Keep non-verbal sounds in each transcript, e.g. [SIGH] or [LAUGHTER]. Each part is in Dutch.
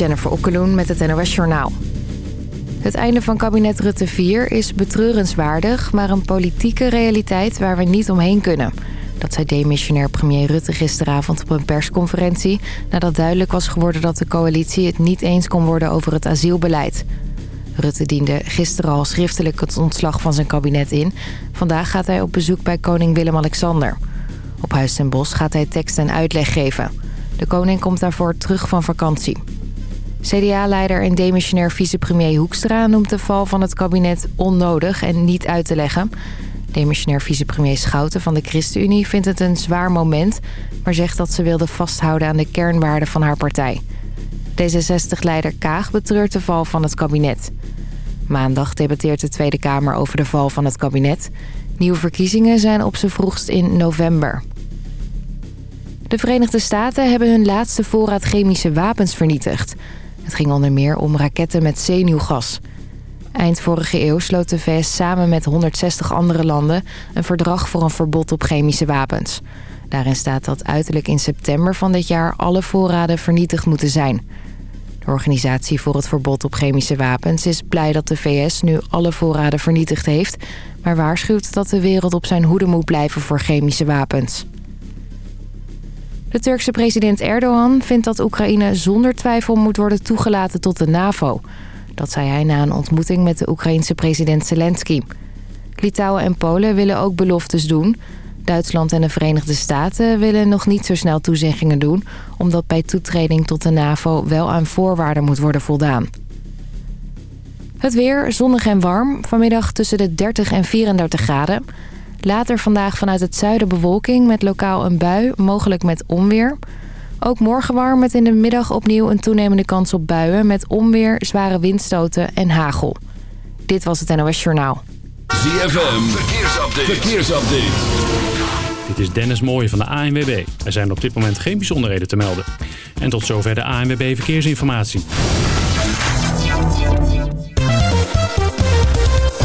Jennifer Okkeloen met het NOS Journaal. Het einde van kabinet Rutte 4 is betreurenswaardig... maar een politieke realiteit waar we niet omheen kunnen. Dat zei demissionair premier Rutte gisteravond op een persconferentie... nadat duidelijk was geworden dat de coalitie het niet eens kon worden over het asielbeleid. Rutte diende gisteren al schriftelijk het ontslag van zijn kabinet in. Vandaag gaat hij op bezoek bij koning Willem-Alexander. Op Huis ten Bosch gaat hij tekst en uitleg geven. De koning komt daarvoor terug van vakantie. CDA-leider en demissionair vicepremier Hoekstra noemt de val van het kabinet onnodig en niet uit te leggen. Demissionair vicepremier Schouten van de ChristenUnie vindt het een zwaar moment... maar zegt dat ze wilde vasthouden aan de kernwaarden van haar partij. D66-leider Kaag betreurt de val van het kabinet. Maandag debatteert de Tweede Kamer over de val van het kabinet. Nieuwe verkiezingen zijn op z'n vroegst in november. De Verenigde Staten hebben hun laatste voorraad chemische wapens vernietigd. Het ging onder meer om raketten met zenuwgas. Eind vorige eeuw sloot de VS samen met 160 andere landen... een verdrag voor een verbod op chemische wapens. Daarin staat dat uiterlijk in september van dit jaar... alle voorraden vernietigd moeten zijn. De organisatie voor het verbod op chemische wapens is blij dat de VS nu alle voorraden vernietigd heeft... maar waarschuwt dat de wereld op zijn hoede moet blijven voor chemische wapens. De Turkse president Erdogan vindt dat Oekraïne zonder twijfel moet worden toegelaten tot de NAVO. Dat zei hij na een ontmoeting met de Oekraïense president Zelensky. Litouwen en Polen willen ook beloftes doen. Duitsland en de Verenigde Staten willen nog niet zo snel toezeggingen doen... omdat bij toetreding tot de NAVO wel aan voorwaarden moet worden voldaan. Het weer, zonnig en warm. Vanmiddag tussen de 30 en 34 graden. Later vandaag vanuit het zuiden bewolking met lokaal een bui, mogelijk met onweer. Ook morgen warm met in de middag opnieuw een toenemende kans op buien... met onweer, zware windstoten en hagel. Dit was het NOS Journaal. ZFM, verkeersupdate. verkeersupdate. Dit is Dennis Mooij van de ANWB. Er zijn op dit moment geen bijzonderheden te melden. En tot zover de ANWB Verkeersinformatie.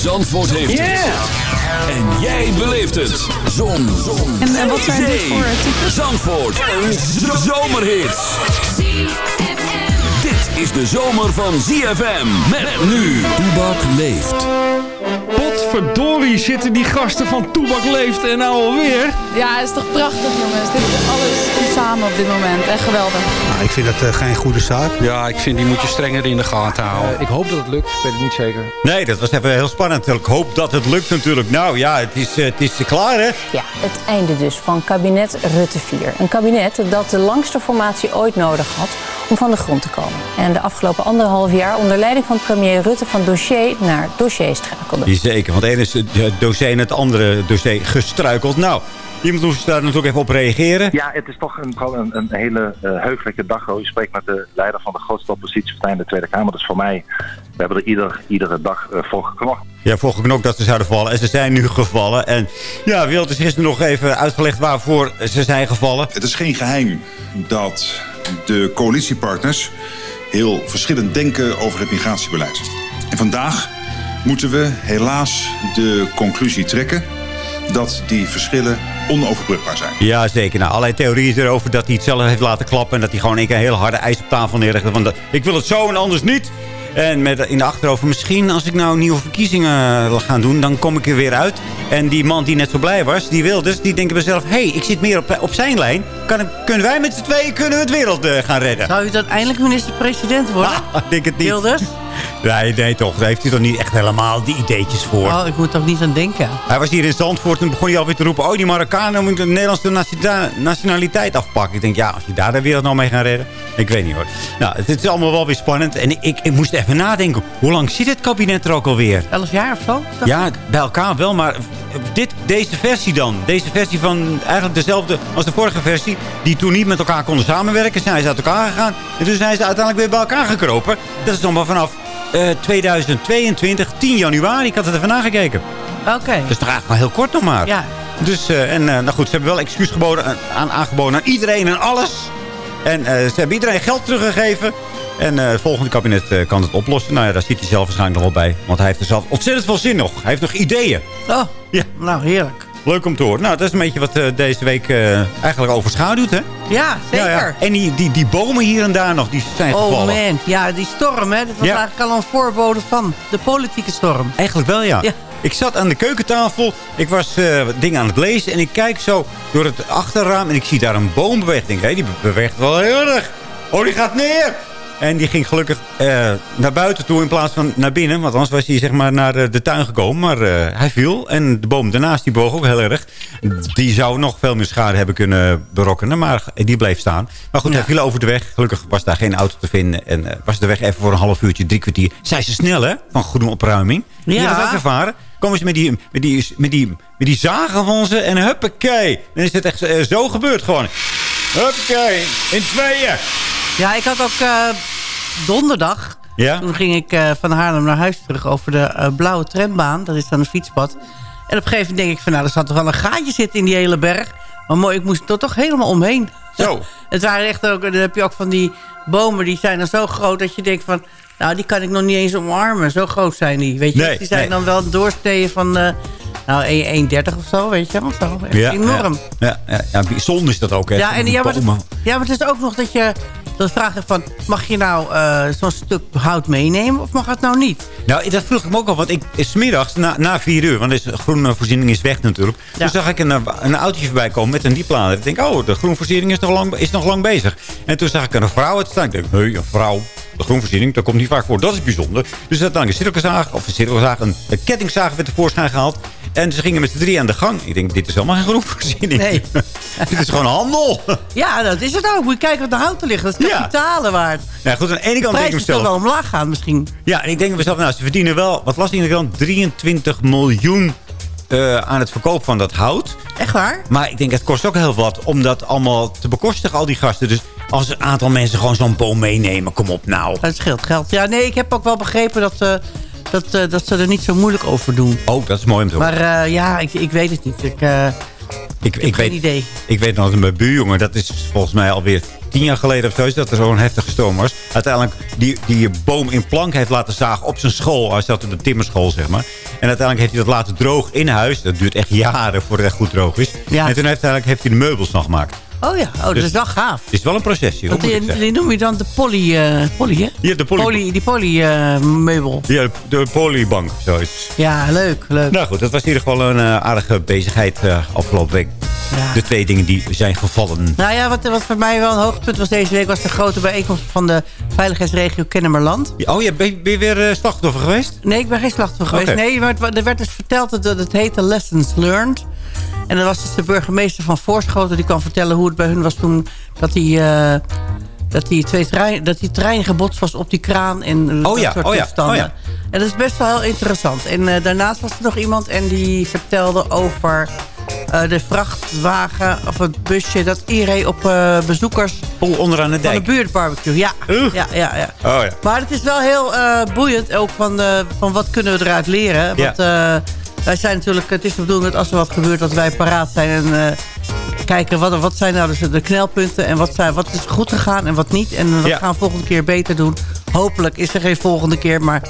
Zandvoort heeft het. En jij beleeft het. Zon. Zon. En, en wat zijn dit voor types? Zandvoort. Een zomerhit. Dit is de zomer van ZFM. Met nu. Toebak leeft. Potverdorie zitten die gasten van Toebak Leeft en nou alweer. Ja, het is toch prachtig jongens. Dit alles komt samen op dit moment. Echt geweldig. Nou, ik vind dat eh, geen goede zaak. Ja, ik vind die moet je strenger in de gaten houden. Ik hoop dat het lukt, ik weet het niet zeker. Nee, dat was even heel spannend. Ik hoop dat het lukt natuurlijk. Nou ja, het is, eh, het is klaar hè. Ja, het einde dus van kabinet Rutte 4. Een kabinet dat de langste formatie ooit nodig had om van de grond te komen. En de afgelopen anderhalf jaar onder leiding van premier Rutte van dossier naar dossier schakelde. Die zeker, want het ene is het dossier en het andere dossier gestruikeld. Nou, iemand moest daar natuurlijk even op reageren. Ja, het is toch een, gewoon een, een hele uh, heugelijke dag. hoor. Je spreekt met de leider van de grootste oppositiepartij in de Tweede Kamer. Dus voor mij, we hebben er ieder, iedere dag uh, voor geknokt. Ja, voor geknokt dat ze zouden vallen. En ze zijn nu gevallen. En ja, Wild is gisteren nog even uitgelegd waarvoor ze zijn gevallen. Het is geen geheim dat de coalitiepartners heel verschillend denken over het migratiebeleid. En vandaag moeten we helaas de conclusie trekken dat die verschillen onoverbrugbaar zijn. Ja, zeker. Nou, allerlei theorieën erover dat hij het zelf heeft laten klappen... en dat hij gewoon een keer een hele harde eis op tafel neerlegde. Van de, ik wil het zo en anders niet. En met in de achterhoofd, misschien als ik nou nieuwe verkiezingen wil gaan doen... dan kom ik er weer uit. En die man die net zo blij was, die Wilders, die denken bij zichzelf... hé, hey, ik zit meer op, op zijn lijn. Kan, kunnen wij met z'n tweeën kunnen we het wereld uh, gaan redden? Zou u dan eindelijk minister-president worden? Ah, [LAUGHS] ik denk het niet. Wilders? Nee, nee toch. Daar heeft hij toch niet echt helemaal die ideetjes voor. Oh, ik moet toch niet aan denken. Hij was hier in Zandvoort en begon hij alweer te roepen... oh, die Marokkanen moeten de Nederlandse nationaliteit- afpakken. Ik denk, ja, als je daar de wereld nou mee gaat redden... Ik weet niet hoor. Nou, het is allemaal wel weer spannend. En ik, ik moest even nadenken. Hoe lang zit het kabinet er ook alweer? Elf jaar of zo? Ja, bij elkaar wel, maar dit, deze versie dan. Deze versie van eigenlijk dezelfde als de vorige versie. Die toen niet met elkaar konden samenwerken. Zijn ze uit elkaar gegaan. En toen zijn ze uiteindelijk weer bij elkaar gekropen. Dat is nog maar vanaf eh, 2022, 10 januari. Ik had het even nagekeken. Oké. Is toch eigenlijk maar heel kort nog maar. Ja. Dus, eh, en eh, nou goed, ze hebben wel excuus geboden, aan- aan, aangeboden aan iedereen en alles. En eh, ze hebben iedereen geld teruggegeven. En eh, het volgende kabinet eh, kan het oplossen. Nou ja, daar zit hij zelf waarschijnlijk nog wel bij. Want hij heeft er zelf ontzettend veel zin nog. Hij heeft nog ideeën. Oh, ja. nou heerlijk. Leuk om te horen. Nou, dat is een beetje wat eh, deze week eigenlijk overschaduwt, hè? Ja, zeker. Ja, ja. En die, die, die bomen hier en daar nog, die zijn Oh gevallen. man, ja, die storm, hè. Dat was Ja. eigenlijk al een voorbode van de politieke storm. Eigenlijk wel, ja. Ja. Ik zat aan de keukentafel. Ik was dingen aan het lezen. En ik kijk zo door het achterraam. En ik zie daar een boom bewegen. Ik denk, hé, die beweegt wel heel erg. Oh, die gaat neer. En die ging gelukkig eh, naar buiten toe in plaats van naar binnen. Want anders was hij zeg maar naar eh, de tuin gekomen. Maar eh, hij viel. En de boom daarnaast die boog ook heel erg. Die zou nog veel meer schade hebben kunnen berokkenen. Maar die bleef staan. Maar goed, hij viel over de weg. Gelukkig was daar geen auto te vinden. En was de weg even voor een half uurtje, drie kwartier. Zij ze snel, hè? Van groene opruiming. Die Ja. hebben ook ervaren. Komen ze met die, met die, met die, met die zagen van ze. En huppakee. Dan is het echt zo gebeurd gewoon. Huppakee. In tweeën. Ja, ik had ook eh, donderdag... Ja? Toen ging ik eh, van Haarlem naar huis terug over de eh, blauwe trambaan. Dat is dan een fietspad. En op een gegeven moment denk ik van... nou, er zat toch wel een gaatje zitten in die hele berg. Maar mooi, ik moest er toch helemaal omheen. Zo. [LAUGHS] Het waren echt ook... Dan heb je ook van die bomen, die zijn dan zo groot... dat je denkt van... nou, die kan ik nog niet eens omarmen. Zo groot zijn die, weet je. Nee, die zijn nee. dan wel doorsnee van... eh nou, 1,30 of zo, weet je wel. Zo, echt Ja, enorm. Ja, ja, ja, bijzonder is dat ook, hè? Ja, en, ja, maar het, ja, maar het is ook nog dat je... Dat vraag je van, mag je nou eh, zo'n stuk hout meenemen of mag het nou niet? Nou, dat vroeg ik me ook al. Want ik, smiddags na, na vier uur, want de groenvoorziening is weg natuurlijk. Toen zag ik een, een autootje voorbij komen met een dieplader. Ik denk, oh, de groenvoorziening is nog lang, is nog lang bezig. En toen zag ik een vrouw uit staan. Ik denk, hé, een vrouw. De groenvoorziening, dat komt niet vaak voor. Dat is bijzonder. Dus dat dan een cirkelzaag, of een cirkelzaag, een, een kettingzaag werd tevoorschijn gehaald. En ze gingen met z'n drie aan de gang. Ik denk, dit is helemaal geen groenvoorziening. Nee. [LAUGHS] dit is gewoon handel. Ja, dat is het ook. Moet je kijken wat de houten ligt. Dat is kapitalen waard. Ja, goed, aan de ene De kant denk ik mezelf... wel omlaag gaan misschien. Ja, en ik denk mezelf, nou, ze verdienen wel, wat las ik in de krant, 23 miljoen eh, aan het verkoop van dat hout. Echt waar? Maar ik denk, het kost ook heel wat om dat allemaal te bekostigen, al die gasten. Dus als een aantal mensen gewoon zo'n boom meenemen, kom op nou. Het scheelt geld. Ja, nee, ik heb ook wel begrepen dat, eh, dat, eh, dat ze er niet zo moeilijk over doen. Oh, dat is mooi om te horen. Maar eh, ja, ik, ik weet het niet. Ik, eh, ik, heb geen idee. Ik weet nog dat mijn buurjongen, dat is volgens mij alweer tien jaar geleden of zo, is dat er zo'n heftige storm was. Uiteindelijk die, die boom in plank heeft laten zagen op zijn school. Hij zat op de timmerschool, zeg maar. En uiteindelijk heeft hij dat laten droog in huis. Dat duurt echt jaren voordat het echt goed droog is. Ja. En toen heeft, uiteindelijk heeft hij de meubels nog gemaakt. Oh ja, oh, dat Dus- is wel gaaf. Het is wel een processie, Want moet die, noem je dan de poly, eh poly hè? Ja, de poly- die poly eh, meubel. Ja, de, polybank, zoiets. Ja, leuk, leuk. Nou goed, dat was in ieder geval een eh, aardige bezigheid eh, afgelopen week. Ja. De twee dingen die zijn gevallen. Nou ja, wat, wat voor mij wel een hoogtepunt was deze week... was de grote bijeenkomst van de veiligheidsregio Kennemerland. Oh ja, ben, je- ben je weer slachtoffer geweest? Nee, ik ben geen slachtoffer geweest. Nee, maar het- er werd dus verteld dat het heette Lessons Learned. En dan was dus de burgemeester van Voorschoten... die kwam vertellen hoe het bij hun was toen... dat die, eh, dat die, twee trein, dat die trein gebotst was op die kraan... en Oh dat ja, soort oh ja, oh ja. En dat is best wel heel interessant. En eh, daarnaast was er nog iemand en die vertelde over... eh, de vrachtwagen of het busje dat inreed op bezoekers Oh, onderaan de van de dijk. buurtbarbecue. Ja, ja, ja, ja. Oh ja. Maar het is wel heel boeiend ook van, van wat kunnen we eruit leren. Ja. Want wij zijn natuurlijk, het is de bedoeling dat als er wat gebeurt dat wij paraat zijn en eh, kijken wat, wat zijn nou dus de knelpunten en wat, zijn, wat is goed gegaan en wat niet. En wat Ja. gaan we volgende keer beter doen. Hopelijk is er geen volgende keer, maar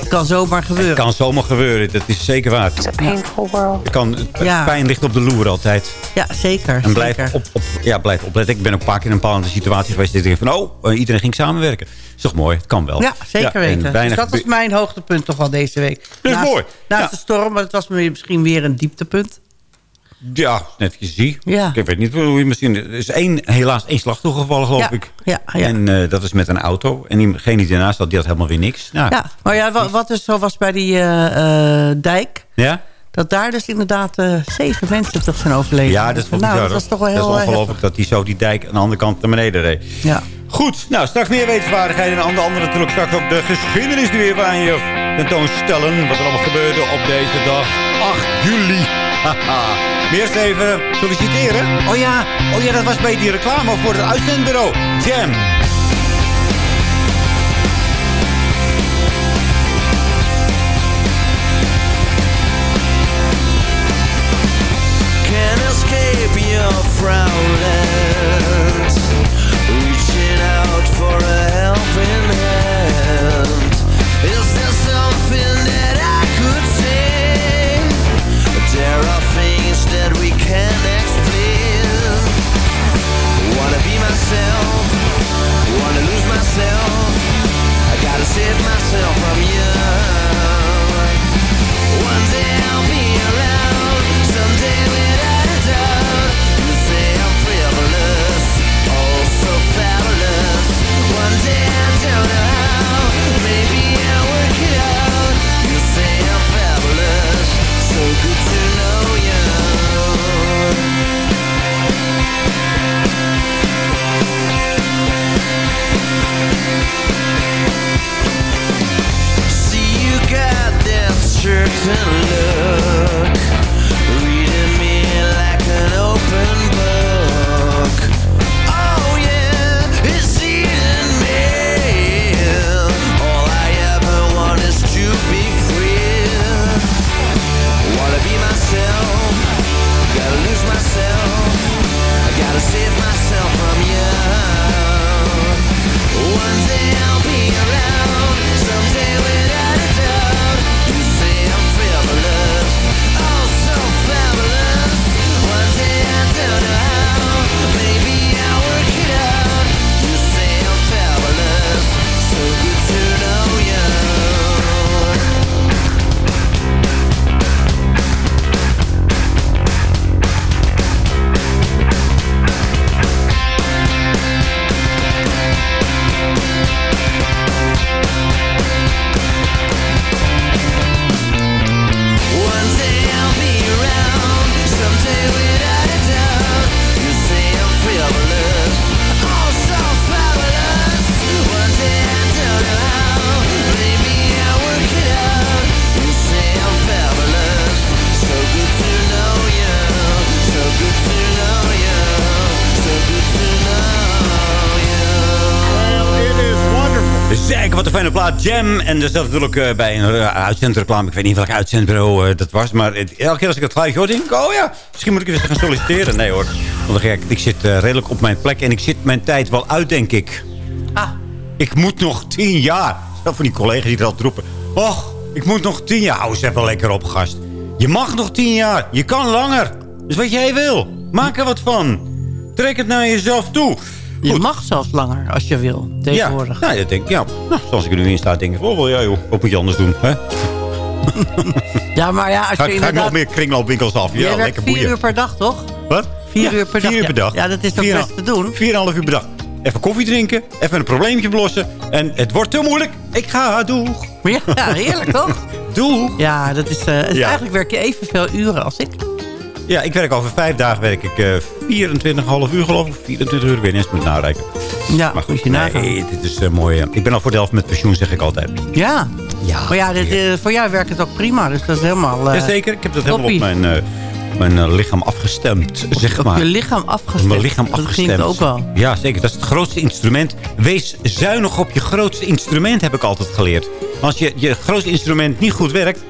het kan zomaar gebeuren. Het kan zomaar gebeuren, dat is zeker waar. Het painful world. kan, Ja. Pijn ligt op de loer altijd. Ja, zeker. En blijf, zeker. op, op, ja, blijf opletten. Ik ben ook een paar keer in een bepaalde situatie geweest... dat ik denk van, oh, eh, iedereen ging samenwerken. is toch mooi, het kan wel. Ja, zeker en weten. Dus dat was mijn hoogtepunt toch wel deze week. Dat is naast, mooi. Naast Ja. de storm, maar het was misschien weer een dieptepunt. Ja, net zie. Ja. Ik weet niet hoe je misschien... Er is één, helaas één slachtoffer gevallen, geloof Ja, ik. ja, ja. En eh, dat is met een auto. En diegene die ernaast zat, die had helemaal weer niks. Nou, Ja, maar ja, wat, wat dus zo was bij die eh, eh, dijk... ja? dat daar dus inderdaad zeven mensen toch zijn overleden. Ja, dat is nou, dat was toch wel heel Dat is ongelooflijk dat hij zo die dijk aan de andere kant naar beneden reed. Ja. Goed, nou straks meer wetenswaardigheden. En onder andere natuurlijk straks ook de geschiedenis die weer aan je tentoonstellen. Wat er allemaal gebeurde op deze dag. 8 juli. Eens even solliciteren. Oh ja, oh ja, dat was bij die reclame voor het uitzendbureau. Jam. tricks and love Jam. En er zat natuurlijk eh, bij een uh, uitzendreclame. Ik weet niet welk uitzendbureau eh, dat was. Maar elke keer als ik het geluid hoor, denk ik... Oh ja, misschien moet ik weer gaan solliciteren. Nee hoor. Want ik, ik zit eh, redelijk op mijn plek. En ik zit mijn tijd wel uit, denk ik. Ah. Ik moet nog tien jaar. Zo van die collega's die er altijd roepen. Och, ik moet nog tien jaar. Hou eens even lekker op, gast. Je mag nog tien jaar. Je kan langer. Dus wat jij wil. Maak er wat van. Trek het naar jezelf toe. Je mag zelfs langer als je wil, tegenwoordig. Ja, nou, dat denk ik, ja. Nou, zoals ik er nu in sta, denk ik, oh, ja joh, wat moet je anders doen? Hè? [LAUGHS] Ja, maar ja, als Ga, je ik- ga ik inderdaad... nog meer kringloopwinkels af? Ja, lekker vier boeien. uur per dag, toch? Wat? Vier Ja, uur per dag. Vier uur per ja. dag. Ja, dat is Vier en best te doen. Vier en half uur per dag. Even koffie drinken, even een probleempje belossen. En het wordt te moeilijk. Ik ga, doeg. Ja, heerlijk toch? [LAUGHS] Doeg. Ja, dat is, eh, is Ja. eigenlijk werk je evenveel uren als ik. Ja, ik werk over vijf dagen werk ik eh 24,5 uur geloof ik. 24 uur, ik weet niet eens, moet ik narekenen. Ja, Maar goed, je nee, dit is eh, mooi. Ik ben al voor de helft met pensioen, zeg ik altijd. Ja. Ja, Maar ja, dit, eh, voor jou werkt het ook prima, dus dat is helemaal... eh, Jazeker, ik heb dat helemaal op mijn, mijn lichaam afgestemd, zeg Op maar. je lichaam afgestemd. Mijn lichaam Dat afgestemd. ging ook wel. Ja, zeker. Dat is het grootste instrument. Wees zuinig op je grootste instrument, heb ik altijd geleerd. Als je, je grootste instrument niet goed werkt...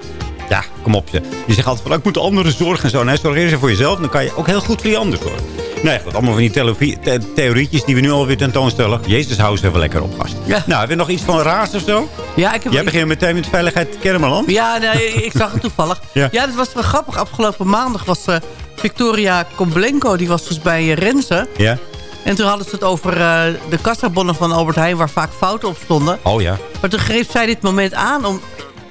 Ja, kom op. Je, je zegt altijd van, ik moet de anderen zorgen en zo. Nee, zorg eerst voor jezelf. Dan kan je ook heel goed voor die ander zorgen. Nee, goed. Allemaal van die the- theorietjes die we nu alweer tentoonstellen. Jezus, hou eens even lekker op, gast. Ja. Nou, heb je nog iets van raars of zo? Ja, ik heb... Jij begint meteen met veiligheid Kermeland. Ja, nee, ik zag het toevallig. [LAUGHS] Ja. ja. dat was wel grappig. Afgelopen maandag was eh, Victoria Koblenko, die was dus bij uh, Renze. Ja? En toen hadden ze het over eh, de kassabonnen van Albert Heijn... waar vaak fouten op stonden. Oh ja. Maar toen greep zij dit moment aan om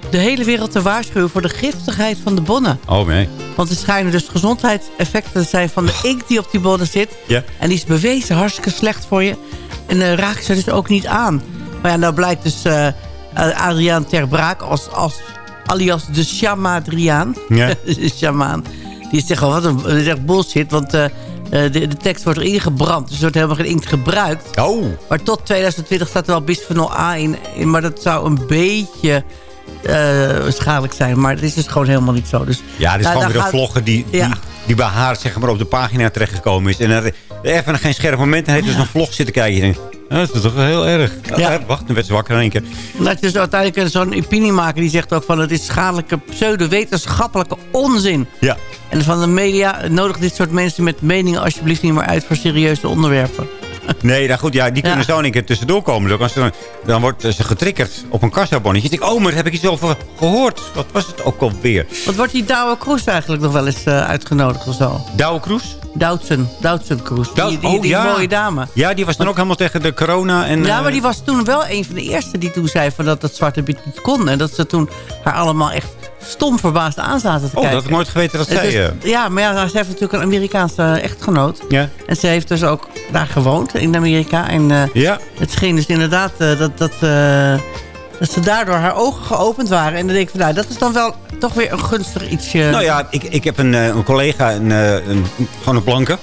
de hele wereld te waarschuwen voor de giftigheid van de bonnen. Oh nee. Want er schijnen dus gezondheidseffecten te zijn van de inkt die op die bonnen zit. Ja. En die is bewezen hartstikke slecht voor je. En eh raak ze dus ook niet aan. Maar ja, nou blijkt dus eh Adriaan ter Braak als, als, alias de Shamadriaan. Ja. [LAUGHS] de shamaan. Die zegt gewoon, wat een, is echt bullshit. Want de, de tekst wordt erin gebrand. Dus er wordt helemaal geen inkt gebruikt. Oh. Maar tot 2020 staat er wel bisphenol A in, in. Maar dat zou een beetje schadelijk zijn. Maar het is dus gewoon helemaal niet zo. Dus, Ja, dit is nou, gewoon weer een vlogger die, die, Ja. die bij haar zeg maar, op de pagina terechtgekomen is. En er even geen scherp moment. En heeft dus een vlog zitten kijken. Je denkt, "Ah, dat is toch heel erg. Ja. Ah, wacht, dan werd ze wakker in één keer. Dat je dus uiteindelijk zo'n opiniemaker die zegt ook van... het is schadelijke pseudo-wetenschappelijke onzin. Ja. En van de media nodig dit soort mensen met meningen alsjeblieft niet meer uit voor serieuze onderwerpen. Nee, nou goed, ja, die kunnen zo in één keer tussendoor komen. Dus als ze dan, dan wordt ze getriggerd op een kassabonnetje. Ik denk, oh, maar daar heb ik iets over gehoord. Wat was het ook alweer? Wat wordt die Douwe Kroes eigenlijk nog wel eens eh, uitgenodigd of zo? Douwe Kroes? Doutsen, Doutsen Kroes. Die die, oh, die ja. mooie dame. Ja, die was dan ook helemaal tegen de corona. En, Ja, eh, maar die was toen wel een van de eerste die toen zei van dat dat Zwarte Piet niet kon. En dat ze toen haar allemaal echt stom verbaasd aan zaten te Oh, kijken. dat had ik nooit geweten dat zij... is- eh, ja, maar ja, ze heeft natuurlijk een Amerikaanse echtgenoot. Ja. En ze heeft dus ook daar gewoond in Amerika. En eh, Ja. het scheen dus inderdaad eh, dat, dat, dat ze daardoor haar ogen geopend waren. En dan denk ik van, nou, dat is dan wel toch weer een gunstig ietsje. Nou ja, ik, ik heb een, een collega, een, een, gewoon een blanke.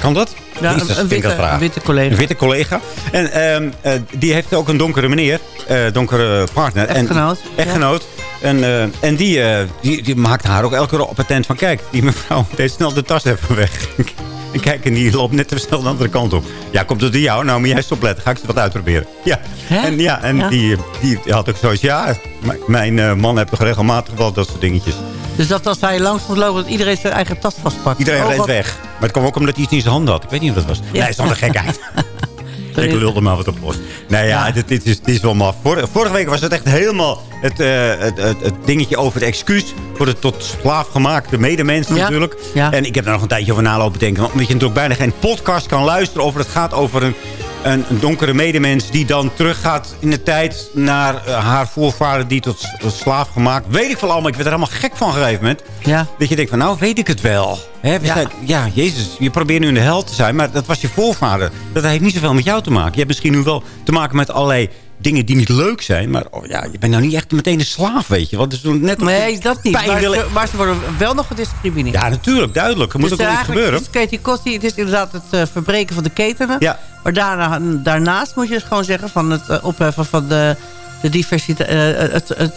Kan dat? Ja, een- witte- een witte collega. Een witte collega. En ehm, eh, die heeft ook een donkere meneer. eh, donkere partner. Echtgenoot. En, echtgenoot. En, eh, en die, die, die maakt haar ook elke keer op attent van... Kijk, die mevrouw [LAUGHS] deed snel de tas even weg. [LAUGHS] En kijk, en die loopt net te snel de andere kant op. Ja, komt het door jou? Nou, moet jij eens opletten. Ga ik eens wat uitproberen. [LAUGHS] Ja. En, ja, en Ja. Die, die had ook zoiets... Ja, mijn man heeft toch regelmatig wel dat soort dingetjes. Dus dat als hij langs moet lopen, dat iedereen zijn eigen tas vastpakt. Iedereen Oh, rent wat- weg. Maar het kwam ook omdat hij iets in zijn handen had. Ik weet niet of dat was. Ja. Nee, het is nog een gekheid. Ik lulde maar wat op los. Nee, ja, dit, dit, is, dit is wel maf. Vor- vorige week was het echt helemaal het, eh, het, het, het dingetje over het excuus... voor de tot slaaf gemaakte medemensen Ja. natuurlijk. Ja. En ik heb daar nog een tijdje over nalopen denken. Omdat je natuurlijk bijna geen podcast kan luisteren... over het gaat over een, een, een donkere medemens... die dan teruggaat in de tijd naar eh, haar voorvader... die tot, tot slaaf gemaakt. Weet ik veel allemaal. Ik werd er helemaal gek van op een gegeven moment. Ja. Dat je denkt van, nou weet ik het wel. Ja. zijn- ja, jezus, je probeert nu in de hel te zijn, maar dat was je voorvader. Dat heeft niet zoveel met jou te maken. Je hebt misschien nu wel te maken met allerlei dingen die niet leuk zijn. Maar oh, ja, je bent nou niet echt meteen een slaaf, weet je. Want het is net Nee, dat niet. Maar, ze, maar ze worden wel nog gediscrimineerd. Ja, natuurlijk, duidelijk. Er moet dus ook wel iets gebeuren. is Katie het is inderdaad het eh, verbreken van de ketenen. Ja. Maar daarna, daarnaast moet je dus gewoon zeggen van het eh, opheffen van de, de diversiteit. eh, het, het,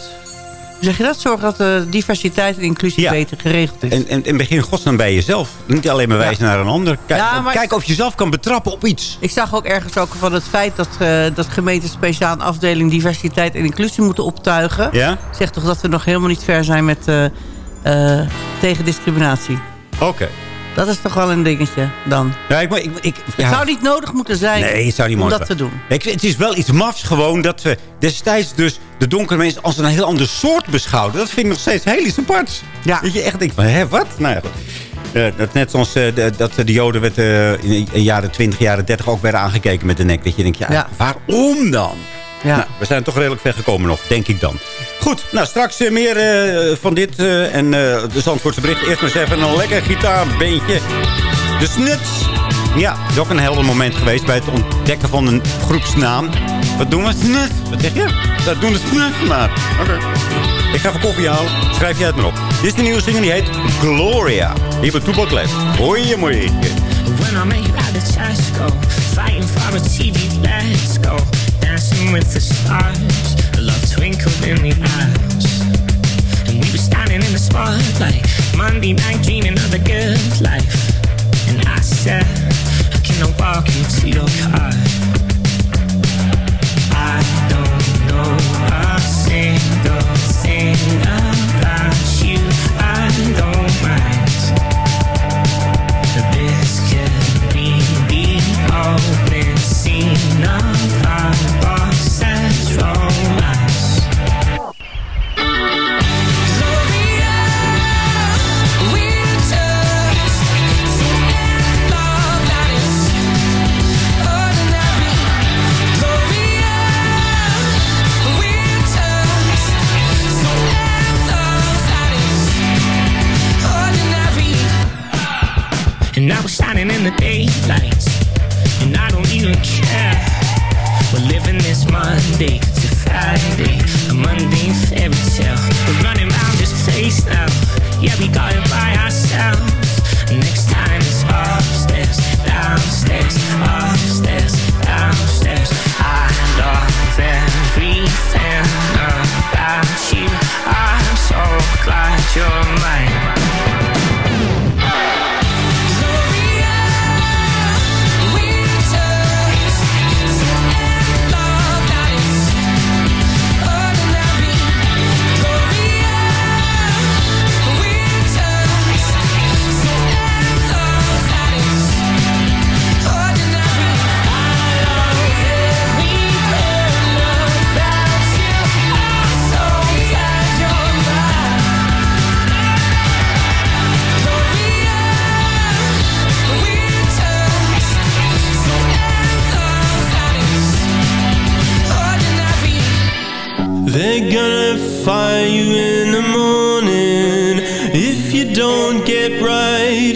zeg je dat? Zorgen dat de diversiteit en inclusie Ja. beter geregeld is. En, en, en begin godsnaam bij jezelf. Niet alleen maar wijzen naar een ander. Kijk, Ja, maar- kijk of je jezelf kan betrappen op iets. Ik zag ook ergens ook van het feit dat, eh, dat gemeenten speciaal een afdeling diversiteit en inclusie moeten optuigen. Ja? Zegt toch dat we nog helemaal niet ver zijn met eh, eh, tegen discriminatie. Oké. Dat is toch wel een dingetje dan. Ja, ik, ik, ik, ja. Het zou niet nodig moeten zijn Nee, het zou niet om dat te doen. Ik, het is wel iets mafs gewoon dat we destijds dus de donkere mensen als een heel ander soort beschouwden. Dat vind ik nog steeds heel iets apart. Ja. Dat je echt denkt van, hè, wat? Nou ja, goed. Eh, dat net zoals eh, dat de Joden werd, eh, in de jaren 20, jaren 30 ook werden aangekeken met de nek. Dat je denkt, ja, Ja. waarom dan? Ja. Nou, we zijn toch redelijk ver gekomen nog, denk ik dan. Goed, nou straks eh, meer eh, van dit eh, en eh, de Zandvoortse bericht. Eerst maar eens even een lekker gitaarbeentje. De Snuts. Ja, dat is ook een helder moment geweest bij het ontdekken van een groepsnaam. Wat doen we? Snuts. Wat zeg je? Dat doen de Snuts maar. Oké. Ik ga even koffie halen. Schrijf jij het maar op. Dit is de nieuwe single, die heet Gloria. Hier Toepak Les. Hoi, mooi. When I made out of Tesco, fighting for a TV, let's go. Dancing with the stars, a love twinkled in the eyes. And we were standing in the spotlight, Monday night dreaming of a good life. And I said, I walk you to your car?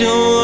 don't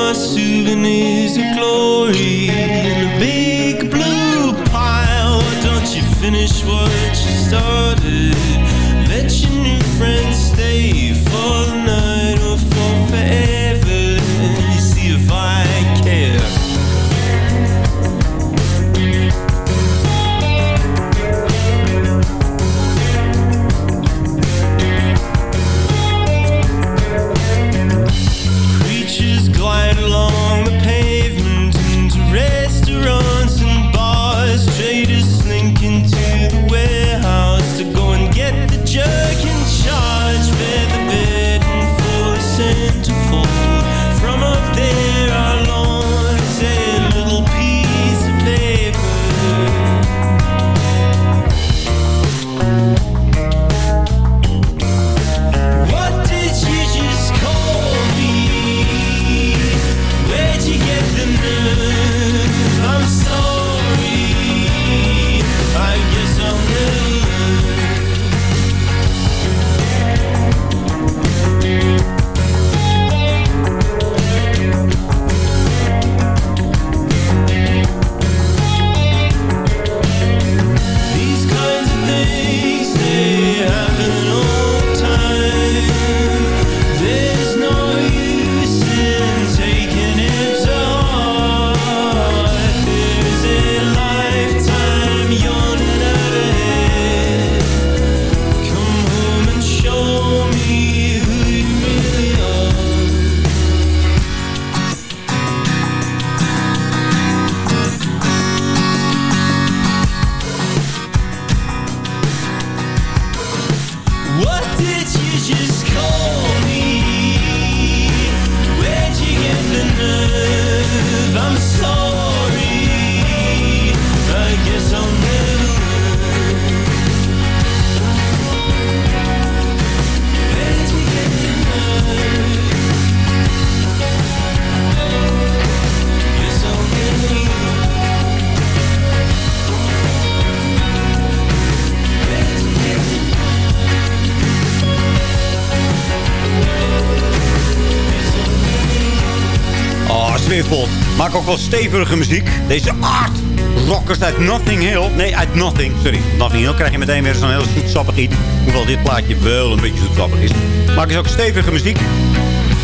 Maak ook wel stevige muziek. Deze art rockers uit Nothing Hill. Nee, uit Nothing. Sorry. Nothing Hill krijg je meteen weer zo'n heel zoetsappig iets. Hoewel dit plaatje wel een beetje zoetsappig is. Maak eens ook stevige muziek.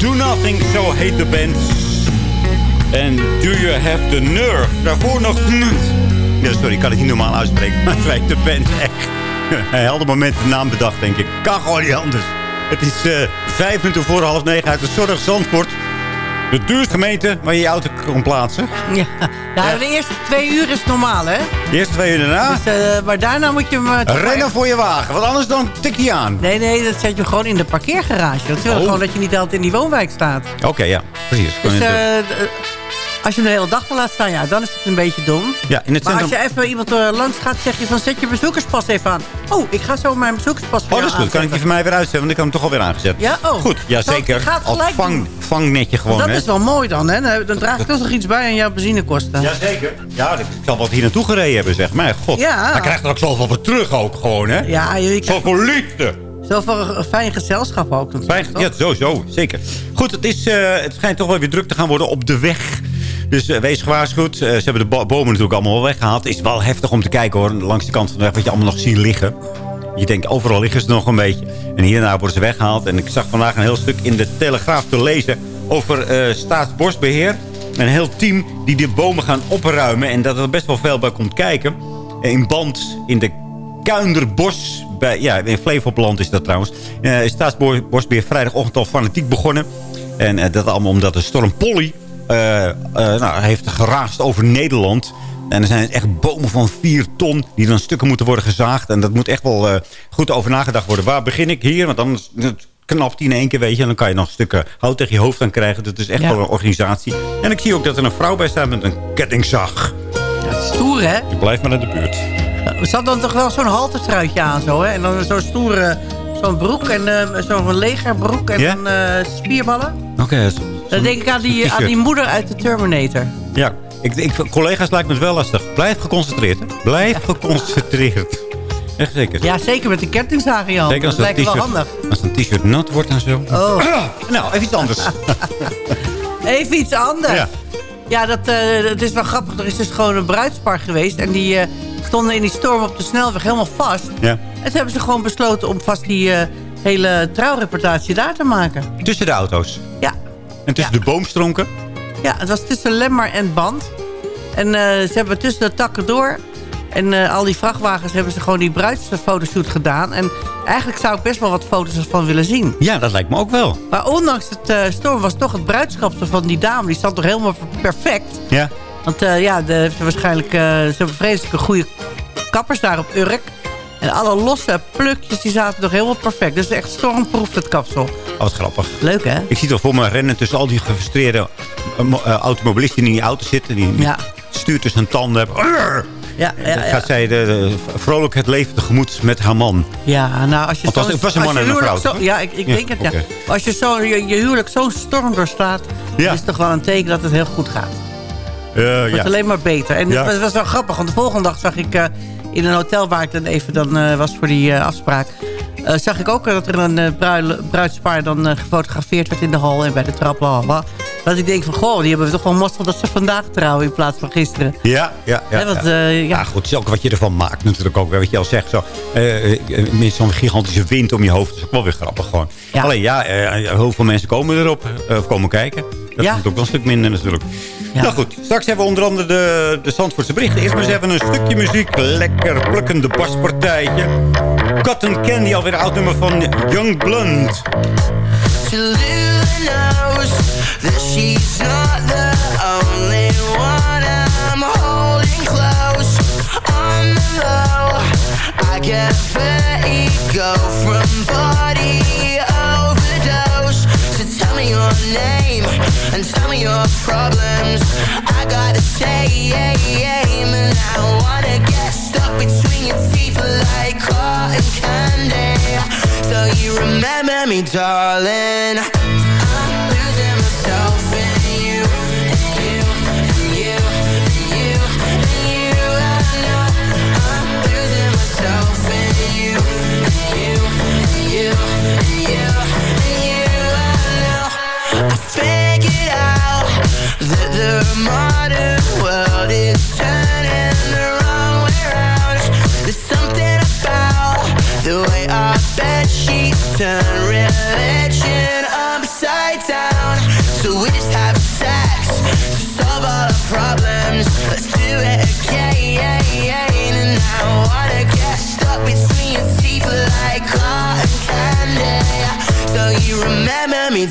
Do Nothing, zo heet de band. En Do You Have The Nerve. Daarvoor nog... Ja, sorry, ik kan het niet normaal uitspreken. Maar het de band echt. [LAUGHS] Hij het moment de naam bedacht, denk ik. Kan gewoon niet anders. Het is eh, vijf minuten voor half negen uit de Zorg Zandvoort. De duurste gemeente waar je je auto kon plaatsen. Ja. Nou, de eerste twee uur is normaal, hè? De eerste twee uur daarna. Dus, eh, maar daarna moet je hem... eh, Rennen voor je wagen, want anders dan tik die aan. Nee, nee, dat zet je gewoon in de parkeergarage. Dat wil Oh. gewoon dat je niet altijd in die woonwijk staat. Oké, ja, precies. Dus je als je hem de hele dag wil laten staan, ja, dan is het een beetje dom. ja, in het Maar als je even iemand eh, langs gaat, zeg je van zet je bezoekerspas even aan. Oh, ik ga zo mijn bezoekerspas voor Oh, dat is goed. Kan ik die voor mij weer uitzetten? Want ik heb hem toch alweer aangezet. Ja, oh. Goed, ja zeker. gaat Als vang, vangnetje gewoon, Dat hè? is wel mooi dan, hè? Dan- Dan draag ik toch nog iets bij aan jouw benzinekosten. Jazeker. Ja, ik zal wat hier naartoe gereden hebben, zeg. Maar god, Ja. hij krijgt er ook zoveel voor terug ook gewoon, hè? Ja, je krijgt- Zoveel liefde. Zoveel fijn gezelschap ook. Fijn, ja, sowieso. Zeker. Goed, het, is, eh, het schijnt toch wel weer druk te gaan worden op de weg. Dus eh, wees gewaarschuwd. Eh, ze hebben de bo- bomen natuurlijk allemaal weggehaald. Is wel heftig om te kijken hoor. Langs de kant van de weg wat je allemaal nog ziet liggen. Je denkt, overal liggen ze nog een beetje. En hier en daar worden ze weggehaald. En ik zag vandaag een heel stuk in de Telegraaf te lezen... over eh, Staatsbosbeheer. Een heel team die de bomen gaan opruimen. En dat er best wel veel bij komt kijken. In band in de Kuinderbos. Bij, ja, in Flevoland is dat trouwens. Eh Staatsbosbeheer vrijdagochtend al fanatiek begonnen. En dat allemaal omdat de storm Polly... eh, eh, nou, heeft geraast over Nederland... En er zijn echt bomen van 4 ton die dan stukken moeten worden gezaagd. En dat moet echt wel eh, goed over nagedacht worden. Waar begin ik hier? Want anders het knapt hij in één keer, weet je. En dan kan je nog stukken hout tegen je hoofd aan krijgen. Dat is echt Ja. wel een organisatie. En ik zie ook dat er een vrouw bij staat met een kettingzaag. Stoer, hè? Ik blijf maar in de buurt. Er zat dan toch wel zo'n haltertruitje aan zo, hè? En dan zo'n stoere... Zo'n broek en zo'n legerbroek en Ja? dan eh, spierballen. Oké. Dan denk ik aan die, aan die moeder uit de Terminator. Ja, ik, ik, collega's lijkt me het wel lastig. Blijf geconcentreerd. Hè? Blijf geconcentreerd. Echt zeker. Ja, zeker met de kettingzaag in. Zeker als dat lijkt wel handig. als een t-shirt nat wordt en zo. Oh. [CLEARS THROAT] Nou, even iets anders. [LAUGHS] Even iets anders. Ja. Ja, dat, eh, dat is wel grappig. Er is dus gewoon een bruidspar geweest. En die eh, stonden in die storm op de snelweg helemaal vast. Ja. En toen hebben ze gewoon besloten om vast die eh, hele trouwreportage daar te maken. Tussen de auto's. Ja. En tussen de boomstronken. Ja, het was tussen Lemmer en Band. En eh, ze hebben tussen de takken door... En eh, al die vrachtwagens hebben ze gewoon die bruidsfotoshoot gedaan. En eigenlijk zou ik best wel wat foto's ervan willen zien. Ja, dat lijkt me ook wel. Maar ondanks het eh, storm was toch het bruidschapsel van die dame... die stond toch helemaal perfect. Ja. Want ja, de, waarschijnlijk, ze hebben vreselijke goede kappers daar op Urk. En alle losse plukjes die zaten nog helemaal perfect. Dus echt stormproef het kapsel. Oh, wat grappig. Leuk, hè? Ik zie toch voor me rennen tussen al die gefrustreerde eh, eh, automobilisten die in die auto zitten. Die Ja. stuurt tussen een tanden. Arr! Ja, ja, Dan ja. gaat zij de, de- vrolijk het leven tegemoet met haar man. Ja, nou als je Althans, het was een man en een vrouw, zo- ja, ik, ik Ja, denk het, ja. Als je, zo, je, je huwelijk zo'n storm doorstaat... Ja. is het toch wel een teken dat het heel goed gaat. Eh, Het wordt ja. alleen maar beter. En Ja. het was, was wel grappig, want de volgende dag zag ik... eh, in een hotel waar ik dan even dan, eh, was voor die afspraak... zag ik ook dat er een bruil- bruidspaar dan gefotografeerd werd in de hal... en bij de trap, bla, bla, bla. Dat ik denk van, goh, die hebben toch wel mazzel dat ze vandaag trouwen... in plaats van gisteren. Ja, ja, ja. Want, ja. ja. Ja, goed, het is ook wat je ervan maakt natuurlijk ook. Wat je al zegt, zo, met zo'n gigantische wind om je hoofd. Dat is ook wel weer grappig gewoon. Alleen ja, heel veel mensen komen erop. of komen kijken. Dat is ook wel een stuk minder natuurlijk. Nou goed, straks hebben we onder andere de, de Zandvoortse berichten. Eerst maar eens even een stukje muziek. Lekker plukkende baspartijtje. Cotton Candy, alweer een oud nummer van Young Blunt. She really knows that she's not the only one I'm holding close on the low. I get from body name and tell me your problems. I gotta say, and I wanna get stuck between your teeth like cotton candy. So you remember me, darling. I'm losing myself in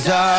remember me,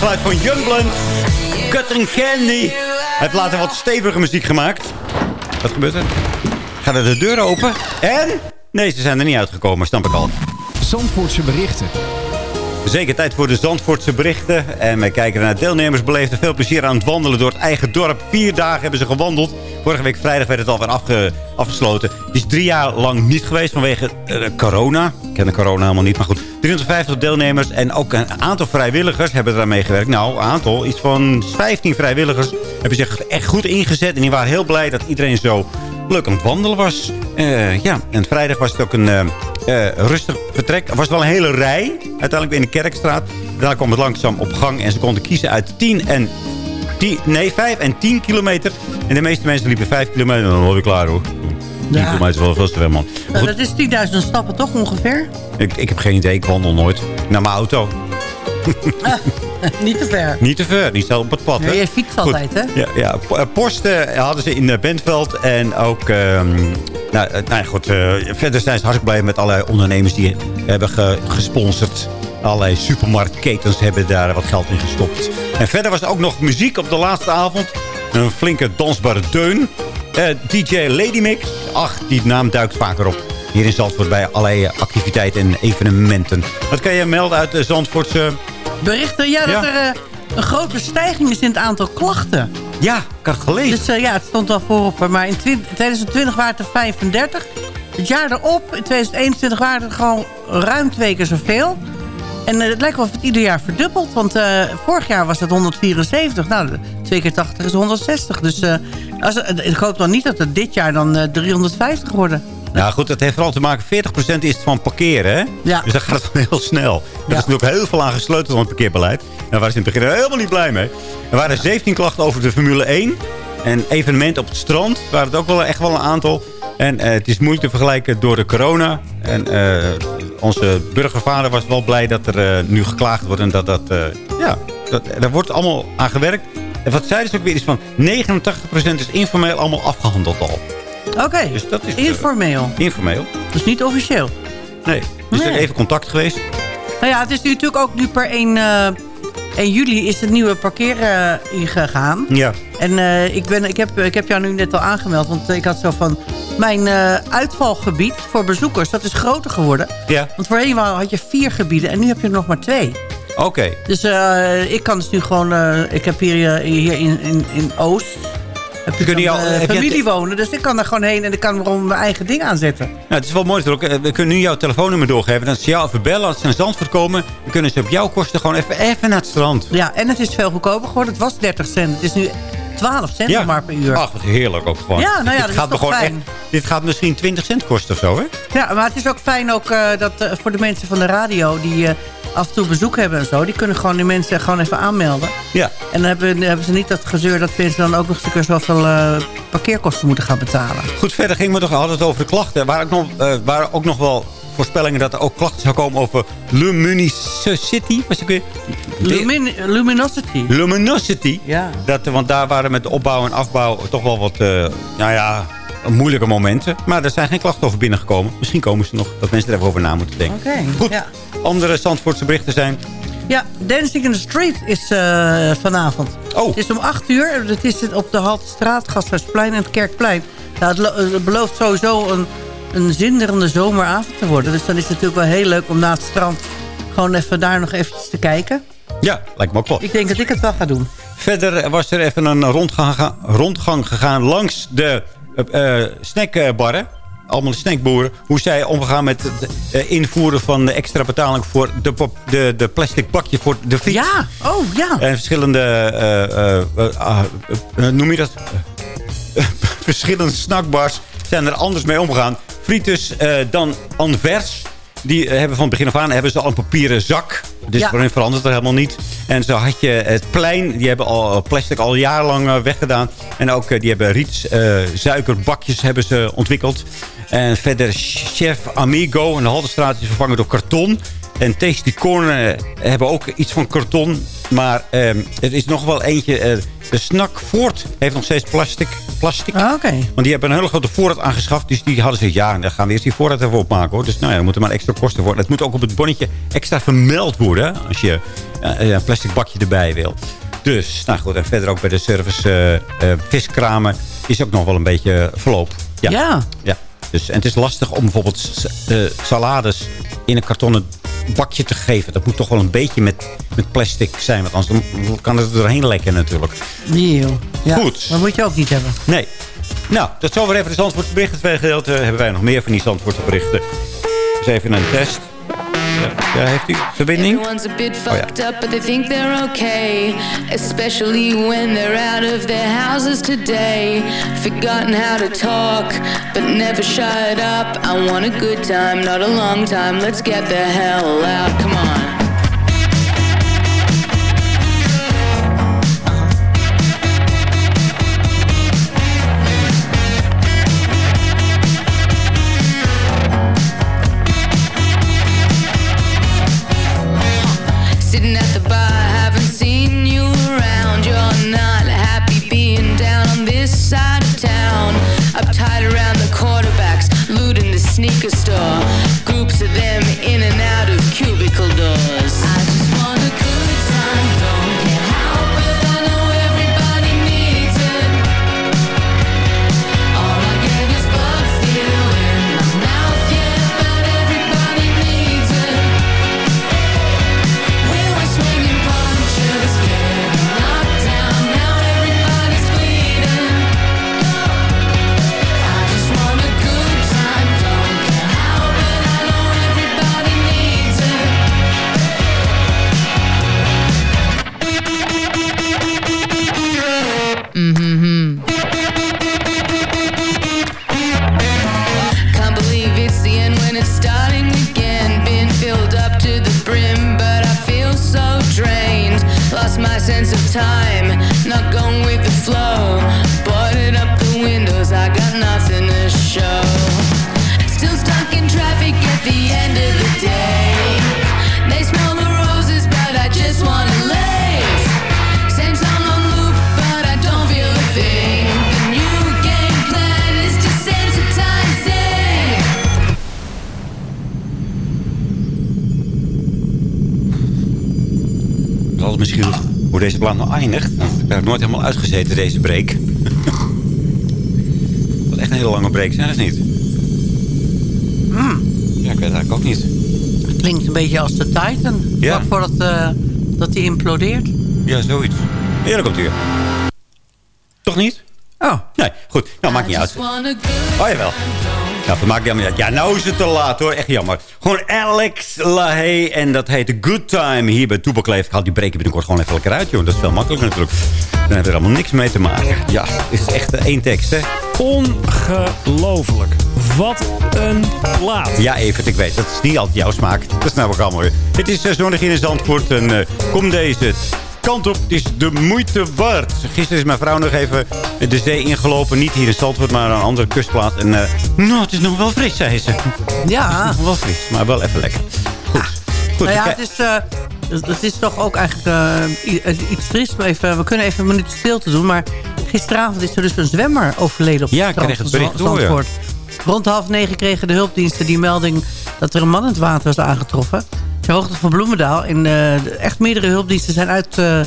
Stemgeluid van Youngblood. Cotton Candy. Hij heeft later wat stevige muziek gemaakt. Wat gebeurt er? Gaat er de deur open? En? Nee, ze zijn er niet uitgekomen, snap ik al. Zandvoortse berichten. Zeker tijd voor de Zandvoortse berichten. En wij kijken naar deelnemers beleefden veel plezier aan het wandelen door het eigen dorp. Vier dagen hebben ze gewandeld. Vorige week vrijdag werd het alweer afge, afgesloten. Het is drie jaar lang niet geweest vanwege eh, corona. Ik ken de corona helemaal niet, maar goed. 350 deelnemers en ook een aantal vrijwilligers hebben eraan meegewerkt. Nou, een aantal. Iets van 15 vrijwilligers hebben zich echt goed ingezet. En die waren heel blij dat iedereen zo leuk aan het wandelen was. Eh, ja, en vrijdag was het ook een eh, eh, rustig vertrek. Er was wel een hele rij, uiteindelijk in de Kerkstraat. Daarna kwam het langzaam op gang en ze konden kiezen uit 10 en 10, nee, 5 en 10 kilometer. En de meeste mensen liepen 5 kilometer. Dan was ik klaar hoor. 10 Ja. kilometer is wel veel te veel, man. Nou, goed, dat is 10.000 stappen toch ongeveer? ik, ik heb geen idee, ik wandel nooit. Naar mijn auto. [LAUGHS] [LAUGHS] Niet te ver. Niet te ver, niet zelf op het pad. Nee, fietst Goed. altijd, hè? Ja, ja. po- eh, posten hadden ze in eh, Bentveld. En ook... ehm, nou, eh, nou goed. verder zijn ze hartstikke blij met allerlei ondernemers die hebben ge- gesponsord. Allerlei supermarktketens hebben daar wat geld in gestopt. En verder was er ook nog muziek op de laatste avond. Een flinke dansbare deun. Eh, DJ Lady Mix. Ach, die naam duikt vaker op. Hier in Zandvoort bij allerlei activiteiten en evenementen. Wat kan je melden uit de Zandvoortse... Berichten, ja, dat Ja. er eh, een grote stijging is in het aantal klachten. Ja, ik had gelezen. Dus eh, ja, het stond al voorop. Maar in 20 2020 waren het er 35. Het jaar erop, in 2021, waren er gewoon ruim twee keer zoveel. En eh, het lijkt wel of het ieder jaar verdubbelt. Want vorig jaar was het 174. Nou, twee keer 80 is 160. Dus als, ik hoop dan niet dat het dit jaar dan eh, 350 worden. Nou goed, dat heeft vooral te maken... 40% is het van parkeren, hè? Ja. Dus dan gaat het heel snel. Er Ja. is natuurlijk heel veel aan gesleuteld aan het parkeerbeleid. Daar waren ze in het begin helemaal niet blij mee. Er waren 17 klachten over de Formule 1. En evenementen op het strand waren het ook wel echt wel een aantal. En eh, het is moeilijk te vergelijken door de corona. En eh, onze burgervader was wel blij dat er eh, nu geklaagd wordt. En dat dat... ja, dat, daar wordt allemaal aan gewerkt. En wat zeiden ze ook weer is van... 89% is informeel allemaal afgehandeld al. Oké, Dus dat is... eh, informeel. Informeel. Dus niet officieel. Nee. Dus er Nee. is even contact geweest. Nou ja, het is nu natuurlijk ook nu per 1, eh 1 juli is het nieuwe parkeer eh, ingegaan. Ja. En eh, ik, ben, ik, heb, ik heb jou nu net al aangemeld. Want ik had zo van... Mijn uitvalgebied voor bezoekers, dat is groter geworden. Ja. Want voorheen had je vier gebieden en nu heb je er nog maar twee. Oké. Dus ik kan dus nu gewoon... ik heb hier, hier in, in, in Oost... Heb je Kun je dan, al- eh, heb je familie wonen, dus ik kan daar gewoon heen en ik kan gewoon mijn eigen ding aanzetten. Nou, het is wel mooi. toch? Eh, We kunnen nu jouw telefoonnummer doorgeven. Dan ze jou even bellen. Als ze naar Zandvoort komen, dan kunnen ze op jouw kosten gewoon even, even naar het strand. Ja, en het is veel goedkoper geworden. Het was 30 cent, het is nu 12 cent maar per uur. Ach, wat heerlijk ook gewoon. Ja, nou ja, dit dat is gaat toch gewoon fijn. echt. Dit gaat misschien 20 cent kosten of zo, hè? Ja, maar het is ook fijn ook, eh, dat, voor de mensen van de radio... die af en toe bezoek hebben en zo... die kunnen gewoon die mensen gewoon even aanmelden. Ja. En dan hebben, dan hebben ze niet dat gezeur... dat mensen dan ook nog eens een keer zoveel eh, parkeerkosten moeten gaan betalen. Goed, verder gingen we toch altijd over de klachten. Er waren ook nog, eh, waren ook nog wel voorspellingen dat er ook klachten zou komen over luminosity. Was ik? Lumin luminosity. Luminosity. Ja. Dat, want daar waren met de opbouw en afbouw toch wel wat, eh, nou ja, moeilijke momenten. Maar er zijn geen klachten over binnengekomen. Misschien komen ze nog, dat mensen er even over na moeten denken. Oké, Goed. ja. Andere Zandvoortse berichten zijn... Ja, Dancing in the Street is eh, vanavond. Oh. Het is om 8 uur. Het is op de Haltestraat, Gasthuisplein en het Kerkplein. Nou, het, lo- het belooft sowieso een, een zinderende zomeravond te worden. Dus dan is het natuurlijk wel heel leuk om na het strand... gewoon even daar nog eventjes te kijken. Ja, lijkt me ook wel. Ik denk dat ik het wel ga doen. Verder was er even een rondgang, rondgang gegaan langs de eh, snackbarren. Allemaal snackboeren. Hoe zij omgaan met het eh, invoeren van de extra betaling voor de, de, de plastic bakje voor de fiets. Ja, oh ja. En verschillende, eh, eh, ah, noem je dat? [LAUGHS] verschillende snackbars zijn er anders mee omgegaan. Fritus dan Anvers. Die eh, hebben van het begin af aan hebben ze al een papieren zak. Dus Ja. hen verandert er helemaal niet. En zo had je het plein. Die hebben al plastic al jarenlang eh, weggedaan. En ook eh, die hebben riet eh, suikerbakjes hebben ze ontwikkeld. En verder Chef Amigo. En de Haltestraat is vervangen door karton. En Tasty Corner hebben ook iets van karton. Maar ehm, er is nog wel eentje. eh, de Snack Ford heeft nog steeds plastic. plastic. Ah, Oké. Want die hebben een hele grote voorraad aangeschaft. Dus die hadden ze, ja, dan gaan we eerst die voorraad even opmaken. Hoor. Dus nou ja, er maar extra kosten worden. Het moet ook op het bonnetje extra vermeld worden. Als je eh, een plastic bakje erbij wil. Dus, nou goed. En verder ook bij de service eh, eh, viskramen is ook nog wel een beetje verloop. Ja. Ja. ja. Dus, en het is lastig om bijvoorbeeld eh, salades in een kartonnen bakje te geven. Dat moet toch wel een beetje met, met plastic zijn. Want anders kan het er doorheen lekken natuurlijk. Eeuw. Ja. Goed. Dat moet je ook niet hebben. Nee. Nou, tot zover even de Zandvoortse berichten. Het tweede gedeelte hebben wij nog meer van die Zandvoortse berichten. Dus even een test. Ja, heeft u verbinding? Everyone's a bit Oh, ja. fucked up, but they think they're okay. Especially when they're out of their houses today. Forgotten how to talk, but never shut up. I want a good time, not a long time. Let's get the hell out, come on. Uitgezeten, deze break. Was echt een hele lange break, zijn het niet? Hmm. Ja, ik weet het eigenlijk ook niet. Klinkt een beetje als de Titan. Ja. Vlak voordat eh, dat die implodeert. Ja, zoiets. Eerlijk komt hier. Toch niet? Oh. Nee, goed. Nou, maakt niet uit. Oh, jawel. Ja, dat maakt helemaal niet uit. Ja, nou is het te laat hoor. Echt jammer. Gewoon Alex LaHaye. En dat heet Good Time hier bij Toebak Leeft. Ik haal die breken binnenkort gewoon even lekker uit, joh. Dat is veel makkelijker natuurlijk. Dan hebben we er allemaal niks mee te maken. Ja, is echt eh, één tekst, hè. Ongelooflijk. Wat een plaat. Ja, Evert, ik weet. Dat is niet altijd jouw smaak. Dat snap ik allemaal weer. Het is uh, zonnig in Zandvoort. En eh, kom deze kant op. Het is de moeite waard. Gisteren is mijn vrouw nog even de zee ingelopen. Niet hier in Zandvoort, maar aan een andere kustplaats. En eh, nou, het is nog wel fris, zei ze. Ja. Nog wel fris, maar wel even lekker. Goed. Goed, nou ja, het is, eh, het- het is toch ook eigenlijk eh, iets triest. Even, we kunnen even een minuut stilte doen. Maar gisteravond is er dus een zwemmer overleden op Ja, het ik strand kreeg het van door, ja. Zandvoort. Rond half negen kregen de hulpdiensten die melding dat er een man in het water was aangetroffen. Ter hoogte van Bloemendaal. En eh, echt meerdere hulpdiensten zijn uit, eh,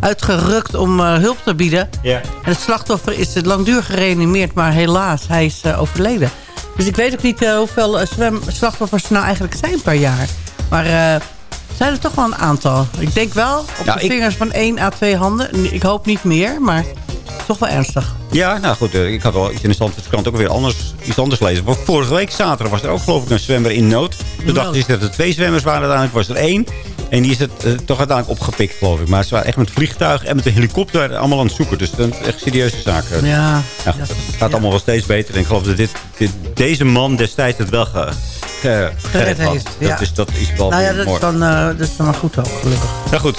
uitgerukt om eh, hulp te bieden. En het slachtoffer is langdurig gereanimeerd, maar helaas, hij is overleden. Dus ik weet ook niet hoeveel zwem slachtoffers er nou eigenlijk zijn per jaar. Maar zijn er toch wel een aantal. Ik denk wel op de ik- vingers van één à twee handen. Ik hoop niet meer, maar toch wel ernstig. Ja, nou goed. eh, Ik had wel iets in de Zandvoortskrant ook weer anders, iets anders. Want vorige week zaterdag was er ook geloof ik een zwemmer in nood. Toen dachten ze dat er twee zwemmers waren. Uiteindelijk was er één. En die is het eh, toch uiteindelijk opgepikt, geloof ik. Maar ze waren echt met vliegtuig en met een helikopter allemaal aan het zoeken. Dus dat is echt serieuze zaak. eh. Ja. Ja, goed, het gaat allemaal wel steeds beter. En ik geloof dat dit, dit- deze man destijds het wel ge- gered heeft, ja. Dat, is, dat is wel Nou ja, dat mooi. is, dan, eh, dat is dan maar goed ook, gelukkig. Nou goed,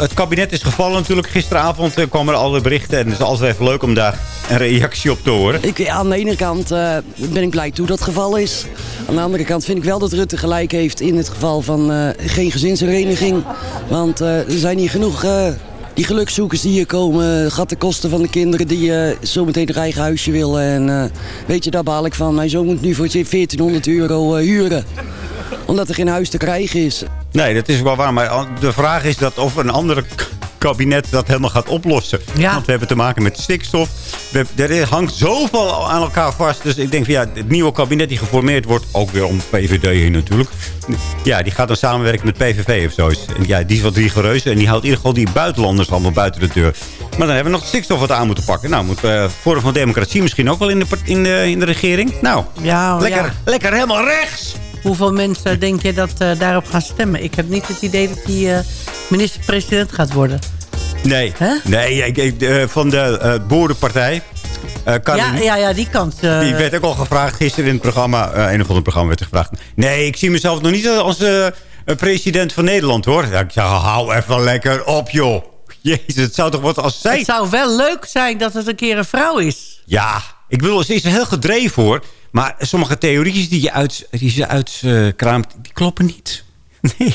het, kabinet is gevallen natuurlijk. Gisteravond eh, kwamen er alle berichten. En het is altijd even leuk om daar een reactie op te horen. Ik, ja, aan de ene kant eh, ben ik blij toe dat het geval is. Aan de andere kant vind ik wel dat Rutte gelijk heeft in het geval van eh, geen gezinshereniging. Want eh, er zijn hier genoeg eh, die gelukszoekers die hier komen. Gaat de kosten van de kinderen die eh zometeen een eigen huisje willen. En eh, weet je, daar baal ik van. Mijn zoon moet nu voor 1400 euro eh, huren. Omdat er geen huis te krijgen is. Nee, dat is wel waar. Maar de vraag is dat of een andere kabinet dat helemaal gaat oplossen. Want we hebben te maken met stikstof. We, er hangt zoveel aan elkaar vast. Dus ik denk van ja, het nieuwe kabinet die geformeerd wordt... ook weer om PVD heen natuurlijk. Ja, die gaat dan samenwerken met PVV of zo. En ja, die is wat rigoureus. En die houdt in ieder geval die buitenlanders allemaal buiten de deur. Maar dan hebben we nog stikstof wat aan moeten pakken. Nou, moet eh Forum van Democratie misschien ook wel in de, in de, in de regering? Nou, Ja, lekker, ja. lekker helemaal rechts. Hoeveel mensen denk je dat eh, daarop gaan stemmen? Ik heb niet het idee dat hij eh, minister-president gaat worden. Nee, nee ik, ik, eh, van de eh boerenpartij. kan Ja, ja, ja, die kant. Die werd ook al gevraagd gisteren in het programma. eh, een of ander programma werd er gevraagd. Nee, ik zie mezelf nog niet als president van Nederland, hoor. Ja, ik zeg, hou even lekker op, joh. Jezus, het zou toch wat als zij... Het zou wel leuk zijn dat het een keer een vrouw is. Ja, ik bedoel, ze is er heel gedreven, hoor. Maar sommige theorieën die je uit, die ze uitkraamt, die kloppen niet. [LAUGHS] Nee,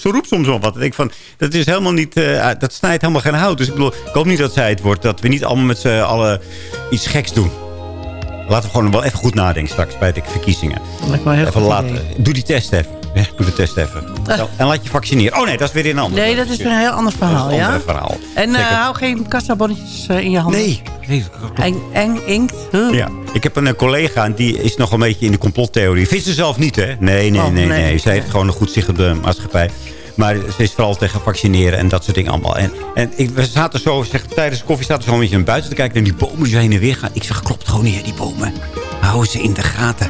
zo roept, soms wel wat. Ik denk van, dat is helemaal niet, eh, dat snijdt helemaal geen hout. Dus ik bedoel, ik hoop niet dat zij het wordt. Dat we niet allemaal met z'n allen iets geks doen. Laten we gewoon wel even goed nadenken straks bij de verkiezingen. Lijkt me een heel even laten. Doe die test even. Ja, doe de test even. En- En laat je vaccineren. Oh nee, dat is weer een ander. Nee, dat is weer een heel ander verhaal, Dat is een ja? ander verhaal. En eh, hou geen kassabonnetjes eh, in je handen. Nee. nee. Eng, eng inkt. Huh. Ja, ik heb een eh, collega en die is nog een beetje in de complottheorie. Vindt ze zelf niet, hè? Nee, nee, Oh, nee, nee. nee. Ze heeft gewoon een goed zicht op de maatschappij. Maar ze is vooral tegen vaccineren en dat soort dingen allemaal. En, en ik, we zaten zo, zeg, tijdens de koffie zaten we zo een beetje naar buiten te kijken... en die bomen heen en weer gaan. Ik zeg, klopt gewoon niet, hè, die bomen. Hou ze in de gaten.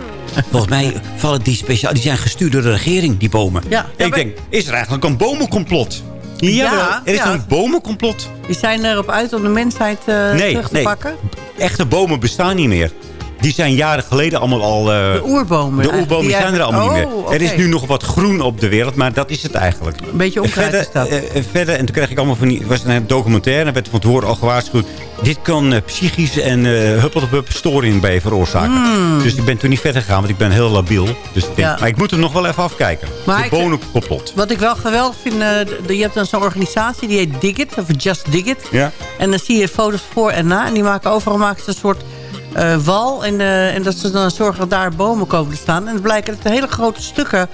Volgens mij vallen die speciaal... Die zijn gestuurd door de regering, die bomen. Ja, ja, ik maar- denk, is er eigenlijk een bomencomplot? Jawel, Ja, er is ja. een bomencomplot. Die zijn erop uit om de mensheid Nee, terug te nee. pakken. Echte bomen bestaan niet meer. Die zijn jaren geleden allemaal al... eh, De oerbomen. de oerbomen zijn er allemaal niet Oh, meer. Er is nu nog wat groen op de wereld, maar dat is het eigenlijk. Een beetje onkruid is dat. eh, eh, verder, en toen kreeg ik allemaal van die... Het was een documentaire, en werd van tevoren al gewaarschuwd. Dit kan eh, psychisch en eh huppeldepup storing bij je veroorzaken. Hmm. Dus ik ben toen niet verder gegaan, want ik ben heel labiel. Dus ik denk, Ja. maar ik moet hem nog wel even afkijken. Maar de bonenkopplot. Wat ik wel geweldig vind, je hebt dan zo'n organisatie die heet Dig It, of Just Dig It. Ja. En dan zie je foto's voor en na. En die maken overal maken ze een soort eh, wal. En, eh, en dat ze dan zorgen dat daar bomen komen te staan. En het blijkt dat de hele grote stukken...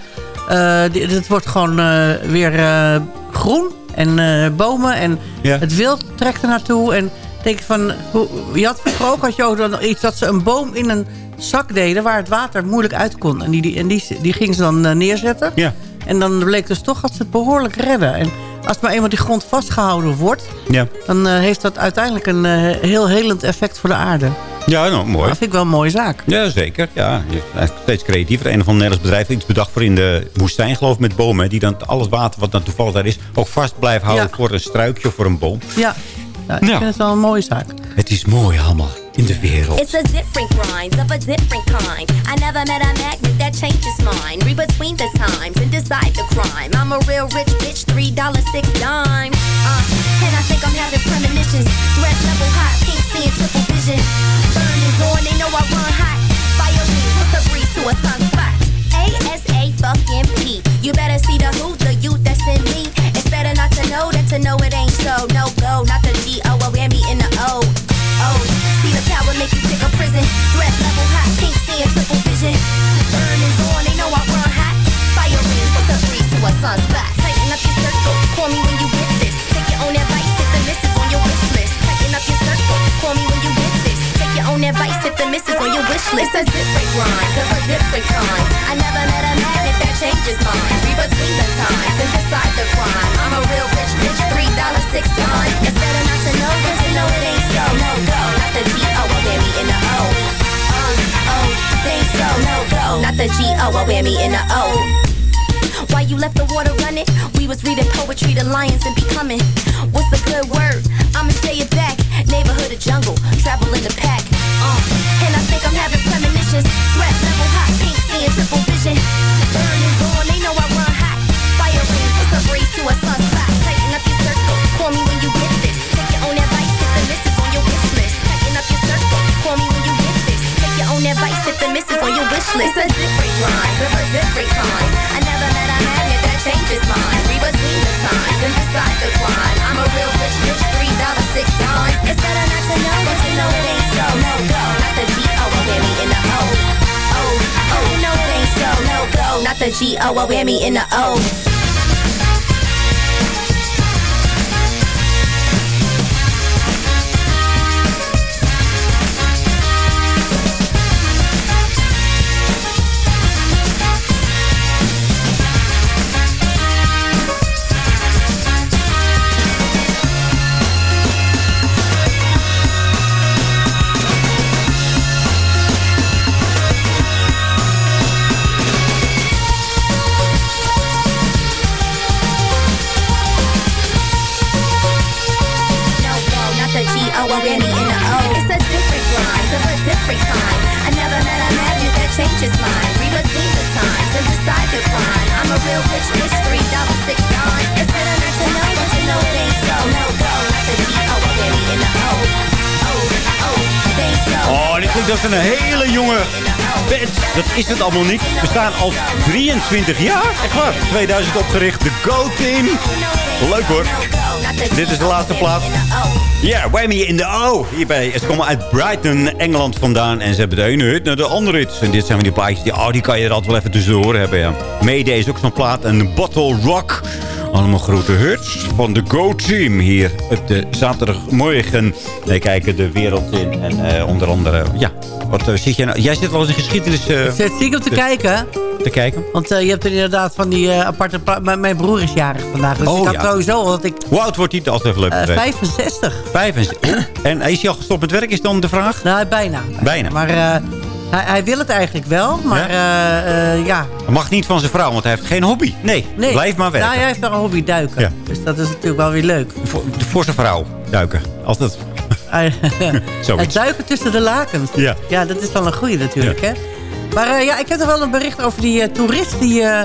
eh die- het wordt gewoon eh, weer eh, groen. En eh, bomen. En Ja. het wild trekt er naartoe. En denk van... Hoe, je had vroeger ook had je ook dan iets dat ze een boom in een zak deden... waar het water moeilijk uit kon. En die, die, en die, die gingen ze dan eh, neerzetten. Ja. En dan bleek dus toch dat ze het behoorlijk redden. En als maar eenmaal die grond vastgehouden wordt... Ja. dan eh, heeft dat uiteindelijk een eh, heel helend effect voor de aarde. Ja, nou, mooi. Dat vind ik wel een mooie zaak. Ja, zeker. Ja, je eigenlijk steeds creatiever. Een of ander Nederlands bedrijf heeft iets bedacht voor in de woestijn, geloof ik, met bomen. Die dan al het water wat dan toevallig daar is, ook vast blijven houden Ja. voor een struikje of voor een boom. Ja, ja ik Ja. vind het wel een mooie zaak. Het is mooi allemaal in de wereld. It's a different grind of a different kind. I never met a magnet that changes mine. Read between the times and decide the crime. I'm a real rich bitch, three dollars six dime. Uh, and I think I'm having premonitions. Red It's a different grind of a different kind. I never met a magnet that changes mine. Read between the times and decide the crime. I'm a real rich bitch, three dollars six times. It's better not to know than to know it ain't so. No go, not the G O, a whammy in the O. Uh, oh, oh, ain't so. No go, not the G O, a whammy in the O. Why you left the water running? We was reading poetry, the lions and becoming. What's the good word? I'ma stay it back, neighborhood or jungle, travel in the pack. Uh, and I think I'm having premonitions. Threat level hot, pink seeing triple vision. Burning on, they know I run hot. Fire rings, it's a breeze to a sunspot. Tighten up your circle, call me when you get this. Take your own advice, hit the misses on your wish list. Tighten up your circle, call me when you get this. Take your own advice, hit the misses on your wish list. It's a different of a different kind. I never met a magnet that changes mine. Read between times and decide the climb. I'm a real rich bitch, three dollars six dimes. It's better not to know than to know it ain't so. No go, not the G O oh, O whammy in the O. Oh, oh, you know it ain't so. No go, not the G O oh, O whammy in the O. is het allemaal niet. We staan al 23 jaar. Echt waar. 2000 opgericht. De Go Team. Leuk hoor. Dit is de laatste plaats. Ja, Whammy in de O. Hierbij. Ze komen uit Brighton, Engeland vandaan. En ze hebben de ene hit naar de andere hit. En dit zijn van die plaatjes. Die, oh, die kan je er altijd wel even tussendoor hebben. Ja. Mayday is ook zo'n plaat. Een Bottle Rock. Allemaal grote hits van de Go-Team hier op de zaterdagmorgen. Wij kijken de wereld in. En eh, onder andere, ja, wat eh, zit jij nou? Jij zit wel eens in geschiedenis... eh, Zit ziek om te de- kijken. te kijken. Want eh, je hebt er inderdaad van die aparte... Mijn, broer is jarig vandaag. Dus Oh, ik had ja. sowieso dat ik... Hoe oud wordt hij? Dat is even leuk. eh, te weten. 65. 65. [CLEARS THROAT] En is hij al gestopt met werk, is dan de vraag? Nou, bijna. Bijna. Maar hij, hij wil het eigenlijk wel. Maar eh, ja. Hij mag niet van zijn vrouw, want hij heeft geen hobby. Nee, Nee. blijf maar werken. Nou, hij heeft nog een hobby duiken. Ja. Dus dat is natuurlijk wel weer leuk. voor, voor zijn vrouw duiken. Hij- Zoiets. [LAUGHS] het duiken tussen de lakens. Ja. Ja, dat is wel een goeie natuurlijk, hè. Maar eh, ja, ik heb nog wel een bericht over die eh, toerist. Die, eh,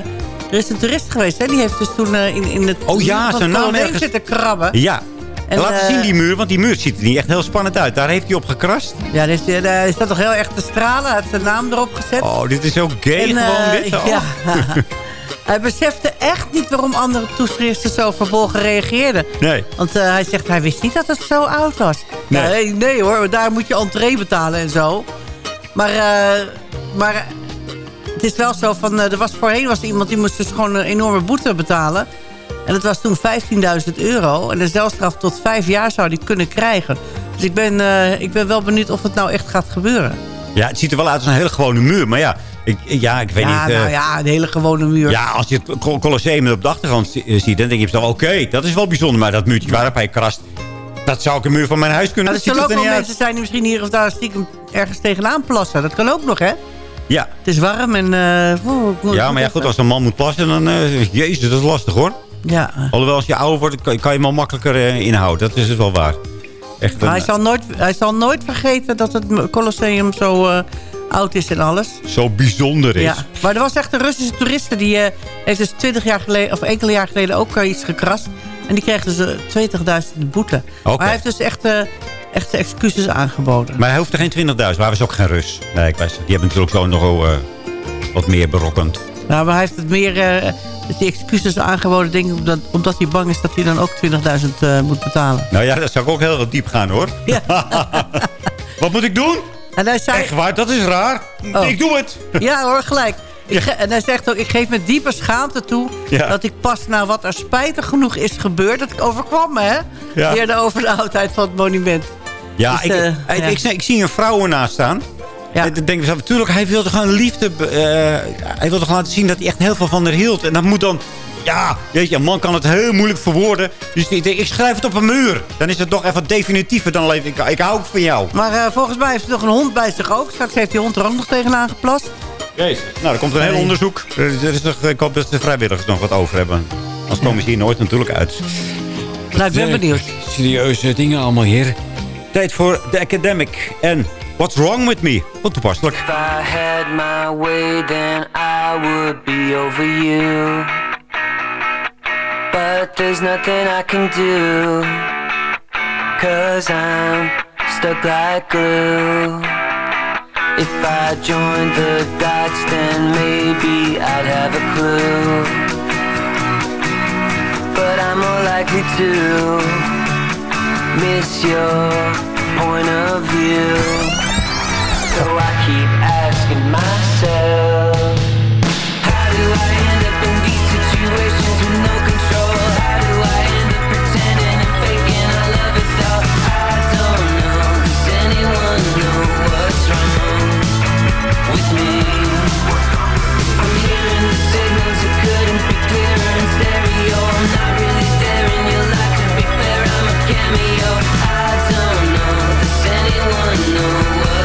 er is een toerist geweest, hè. Die heeft dus toen in, in het Oh ja, zijn naam ergens- zitten krabben. Ja. En, Laat zien die muur, want die muur ziet er niet echt heel spannend uit. Daar heeft hij op gekrast. Ja, dus, eh, hij staat toch heel erg te stralen. Hij heeft zijn naam erop gezet. Oh, dit is zo gay En, gewoon dit. Oh. [LAUGHS] Ja. [LAUGHS] hij besefte echt niet waarom andere toeristen zo vervolgen reageerden. Nee. Want eh, hij zegt, hij wist niet dat het zo oud was. Nee. Nee, nee hoor, daar moet je entree betalen en zo. Maar, eh, maar het is wel zo van... eh, er was voorheen was iemand die moest dus gewoon een enorme boete betalen. En dat was toen 15.000 euro. En de celstraf tot vijf jaar zou die kunnen krijgen. Dus ik ben, ik ben wel benieuwd of het nou echt gaat gebeuren. Ja, het ziet er wel uit als een hele gewone muur. Maar ja, ik, ja, ik weet ja, niet... eh, nou ja, een hele gewone muur. Ja, als je het Col- Colosseum op de achtergrond eh, ziet, dan denk je oké, dat is wel bijzonder. Maar dat muurtje waarop hij krast, dat zou ik een muur van mijn huis kunnen. Er dat zullen ook er wel mensen uit. zijn die misschien hier of daar stiekem ergens tegenaan plassen. Dat kan ook nog, hè? Ja. Het is warm en... eh, moet- ja, maar ja, goed, als een man moet plassen, dan... eh, jezus, dat is lastig, hoor. Ja. Alhoewel, als je ouder wordt, kan, kan je hem al makkelijker eh, inhouden. Dat is het wel waar. Echt een, hij, zal nooit, hij zal nooit vergeten dat het Colosseum zo eh, oud is en alles. zo bijzonder is. Ja. Maar er was echt een Russische toeriste die eh, heeft dus 20 jaar geleden, of enkele jaar geleden ook eh, iets gekrast. En die kreeg dus eh, 20.000 boete. Oké. Maar hij heeft dus echt, eh, echte excuses aangeboden. Maar hij hoeft er geen 20.000. Waar was ook geen Rus. Nee, ik weet het. Die hebben natuurlijk zo nogal eh, wat meer berokkend. Nou, maar hij heeft het meer, eh, die excuses aangeboden, denk ik, omdat, omdat hij bang is dat hij dan ook 20.000 eh, moet betalen. Nou ja, dat zou ik ook heel diep gaan, hoor. [LAUGHS] wat moet ik doen? En hij zei, Echt waar, dat is raar. Oh. Ik doe het. Ja hoor, gelijk. [LAUGHS] Ge- en hij zegt ook, ik geef met diepe schaamte toe... Ja. dat ik pas na wat er spijtig genoeg is gebeurd... dat ik overkwam me, hè? Ja. Over de oudheid van het monument. Ja, Dus, ik, eh, ik. Ik, ik zie een vrouw ernaast staan. Ja. Denk ik mezelf, natuurlijk, hij wilde gewoon liefde... eh, hij wilde gewoon laten zien dat hij echt heel veel van haar hield. En dat moet dan... Ja, weet je, een man kan het heel moeilijk verwoorden. Dus ik ik schrijf het op een muur. Dan is het toch even definitiever dan alleen, ik, ik hou van jou. Maar eh, volgens mij heeft hij nog een hond bij zich ook. Straks heeft die hond er ook nog tegenaan geplast. Jezus. Nou, er komt een heel onderzoek. Er is, er is nog, ik hoop dat de vrijwilligers nog wat over hebben. Anders komen ze hier nooit natuurlijk uit. Nou, ik ben Eh, benieuwd. Serieuze dingen allemaal hier. Tijd voor The Academic en What's Wrong With Me. Wat toepasselijk. If I had my way, then I would be over you. But there's nothing I can do. Cause I'm stuck like glue. If I joined the dots, then maybe I'd have a clue. But I'm more likely to miss your point of view. So I keep asking myself one, no one.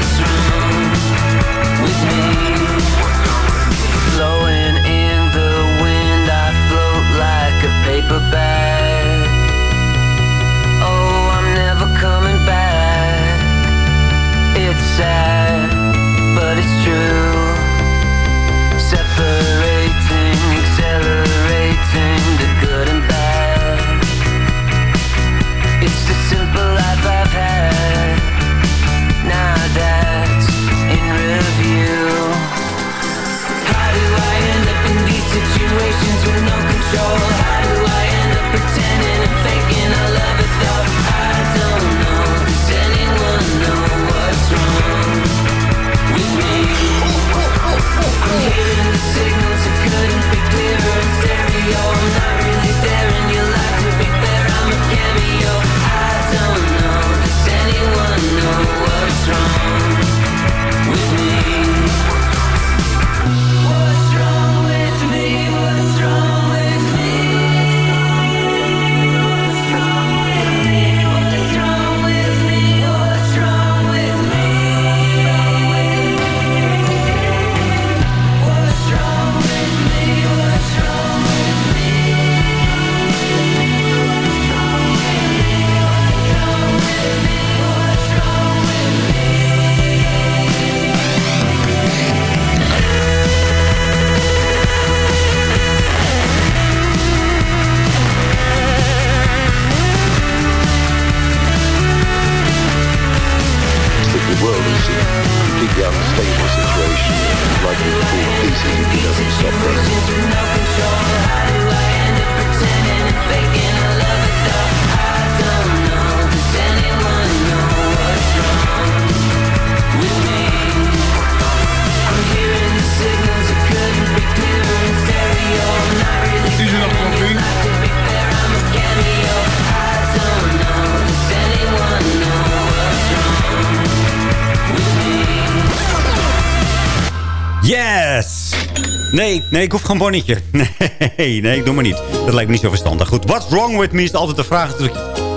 Nee, ik hoef geen bonnetje. [LAUGHS] Nee, nee, ik doe maar niet. Dat lijkt me niet zo verstandig. Goed, what's wrong with me is altijd de vraag.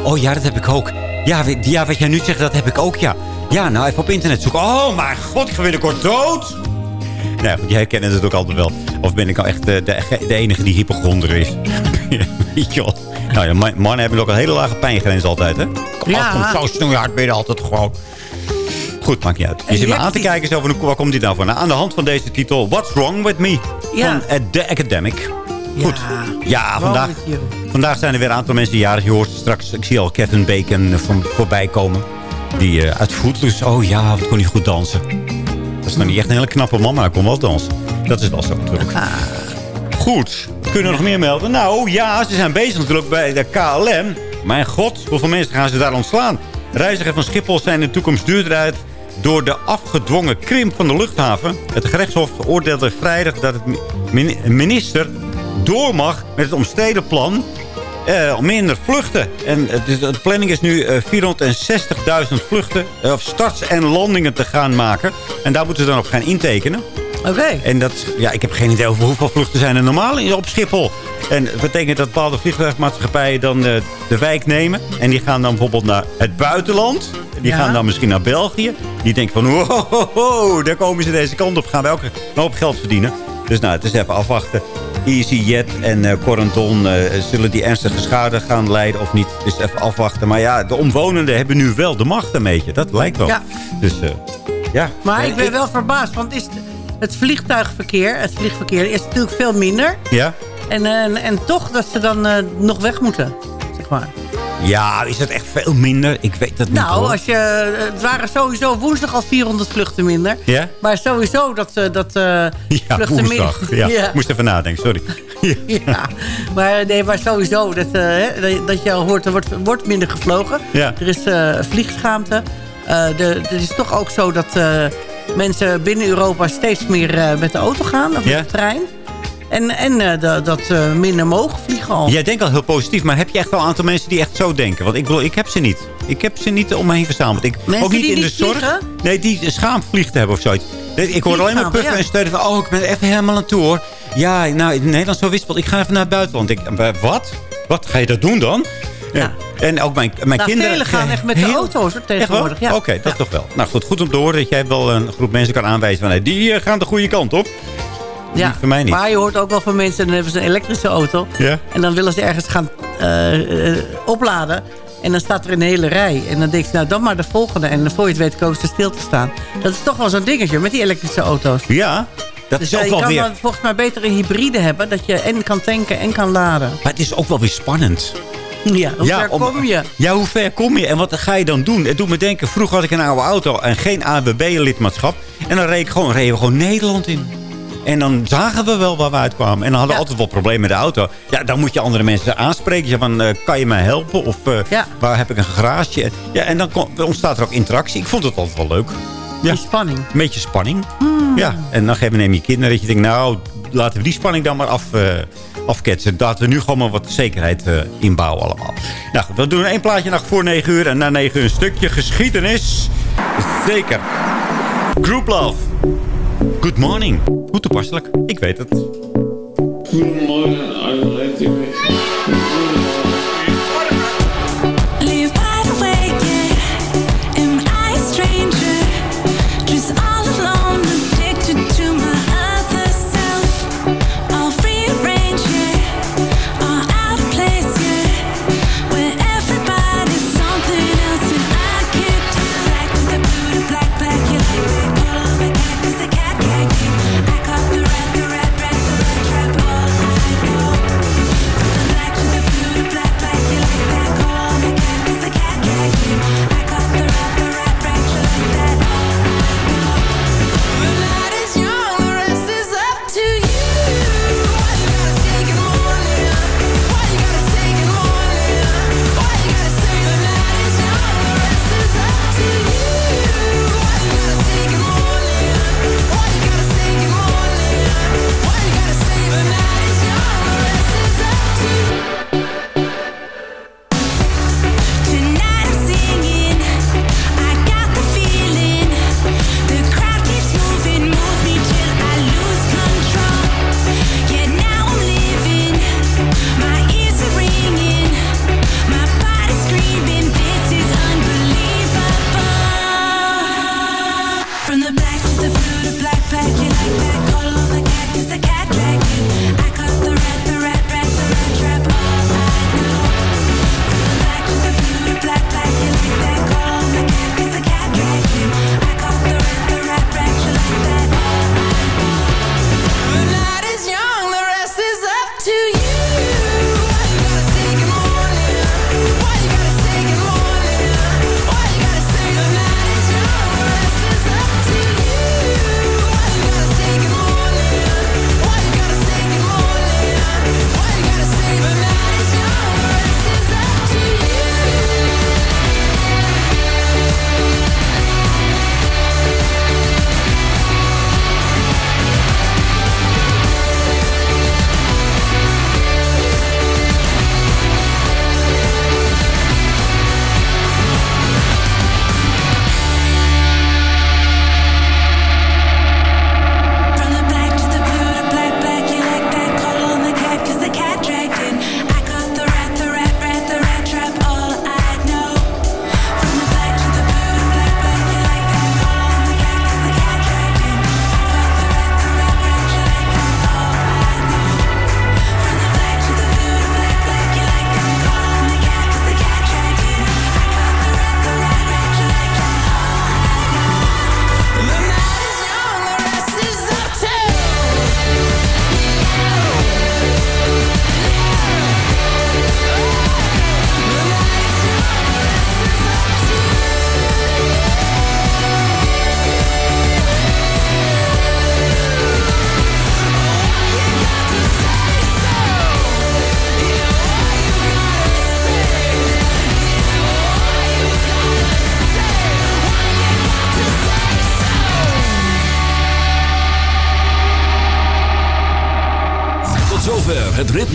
Oh ja, dat heb ik ook. Ja, ja, wat jij nu zegt, dat heb ik ook, ja. Ja, nou, even op internet zoeken. Oh, mijn god, ik ga binnenkort dood. Nou, goed, jij herkent het ook altijd wel. Of ben ik nou echt de, de, de enige die hypochonder is? [LAUGHS] Weet je wel. Nou ja, man- mannen hebben ook een hele lage pijngrens altijd, hè? Kom, Ja. kom zo snoeihard ben je altijd gewoon. Goed, maakt niet uit. Je zit me aan te kijken zo van, waar komt dit nou van? Nou, aan de hand van deze titel, What's Wrong With Me? Ja. Van eh, The Academic. Goed. Ja, vandaag, vandaag zijn er weer een aantal mensen die jarig. Je hoort straks, ik zie al Kevin Bacon eh, van, voorbij komen. Die eh, uit Footloose, oh ja, wat kon hij goed dansen. Dat is nou niet echt een hele knappe man, maar hij kon wel dansen. Dat is wel zo natuurlijk. Goed, kunnen we nog meer melden? Nou ja, ze zijn bezig natuurlijk bij de KLM. Mijn god, hoeveel mensen gaan ze daar ontslaan? Reizigers van Schiphol zijn in de toekomst duurder uit... door de afgedwongen krimp van de luchthaven. Het gerechtshof oordeelde vrijdag dat het min- minister door mag met het omstreden plan... eh, om minder vluchten. En de planning is nu eh, 460.000 vluchten... eh, of starts en landingen te gaan maken. En daar moeten ze dan op gaan intekenen. Oké. En dat, ja, ik heb geen idee over hoeveel vluchten zijn er normaal in- op Schiphol. En het betekent dat bepaalde vliegtuigmaatschappijen dan eh, de wijk nemen. En die gaan dan bijvoorbeeld naar het buitenland. Die Ja. gaan dan misschien naar België. Die denken van, wow, daar komen ze deze kant op. Gaan wij ook een hoop geld verdienen. Dus nou, het is even afwachten. EasyJet en eh Corenton... eh, zullen die ernstige schade gaan leiden of niet? Dus even afwachten. Maar ja, de omwonenden hebben nu wel de macht een beetje. Dat lijkt wel. Ja. Dus ja. Maar ik ben wel verbaasd, want is het vliegtuigverkeer, het vliegverkeer is natuurlijk veel minder. Ja? En, en, en toch dat ze dan eh, nog weg moeten, zeg maar. Ja, is het echt veel minder? Ik weet dat niet Nou, als je, eh, het waren sowieso woensdag al 400 vluchten minder. Ja? Maar sowieso dat, eh, dat eh, Ja, vluchten woensdag. minder... Ja, [LAUGHS] ja. moest even nadenken, sorry. [LAUGHS] Ja, maar, nee, maar sowieso dat, eh, hè, dat- dat je al hoort, er wordt, wordt minder gevlogen. Ja. Er is eh, vliegschaamte. Eh, de, het is toch ook zo dat eh, mensen binnen Europa steeds meer eh, met de auto gaan. Of Ja. met de trein. En, en eh, da- dat minder mogen vliegen al. Jij denkt al heel positief, maar heb je echt wel een aantal mensen die echt zo denken? Want ik bedoel, ik heb ze niet. Ik heb ze niet om me heen verzameld. Ik, Mensen ook niet die in de zorg. vliegen? Nee, die schaamvliegten hebben of zoiets. Ik hoor alleen maar puffen ja. en steunen van... Oh, ik ben even helemaal aan toe hoor. Ja, nou, in Nederland zo wispelt. Ik ga even naar het buitenland. Ik, eh, wat? Wat ga je dat doen dan? Ja. En ook mijn, mijn Nou, kinderen... velen gaan echt met de Heel- auto's tegenwoordig. Ja. Oké, dat toch wel. Nou goed, goed om te horen dat jij wel een groep mensen kan aanwijzen. Van, die eh, gaan de goede kant op. Ja, voor mij niet. maar je hoort ook wel van mensen, dan hebben ze een elektrische auto. Ja. En dan willen ze ergens gaan eh, eh, opladen. En dan staat er een hele rij. En dan denk je, nou dan maar de volgende. En voor je het weet komen ze stil te staan. Dat is toch wel zo'n dingetje met die elektrische auto's. Ja, dat Dus is ook je wel kan weer... dan volgens mij beter een hybride hebben. Dat je en kan tanken en kan laden. Maar het is ook wel weer spannend. [LAUGHS] Ja, hoe ver om- kom je? Ja, hoe ver kom je? En wat ga je dan doen? Het doet me denken, vroeger had ik een oude auto en geen AWB-lidmaatschap. En dan reed ik gewoon, reden we gewoon Nederland in. En dan zagen we wel waar we uitkwamen. En dan hadden we altijd wel problemen met de auto. Ja, dan moet je andere mensen aanspreken. Ja, van, eh, kan je mij helpen? Of eh, waar heb ik een garage? Ja, en dan ontstaat er ook interactie. Ik vond het altijd wel leuk. Ja. spanning. Een beetje spanning. Ja, en dan geven neem je kinderen dat je denkt... nou, laten we die spanning dan maar af, eh, afketsen. Laten we nu gewoon maar wat zekerheid eh, inbouwen allemaal. Nou we doen één plaatje nog voor 9 uur. En na 9 uur een stukje geschiedenis. Zeker. Group Love. Good morning. Hoe toepasselijk. Ik weet het.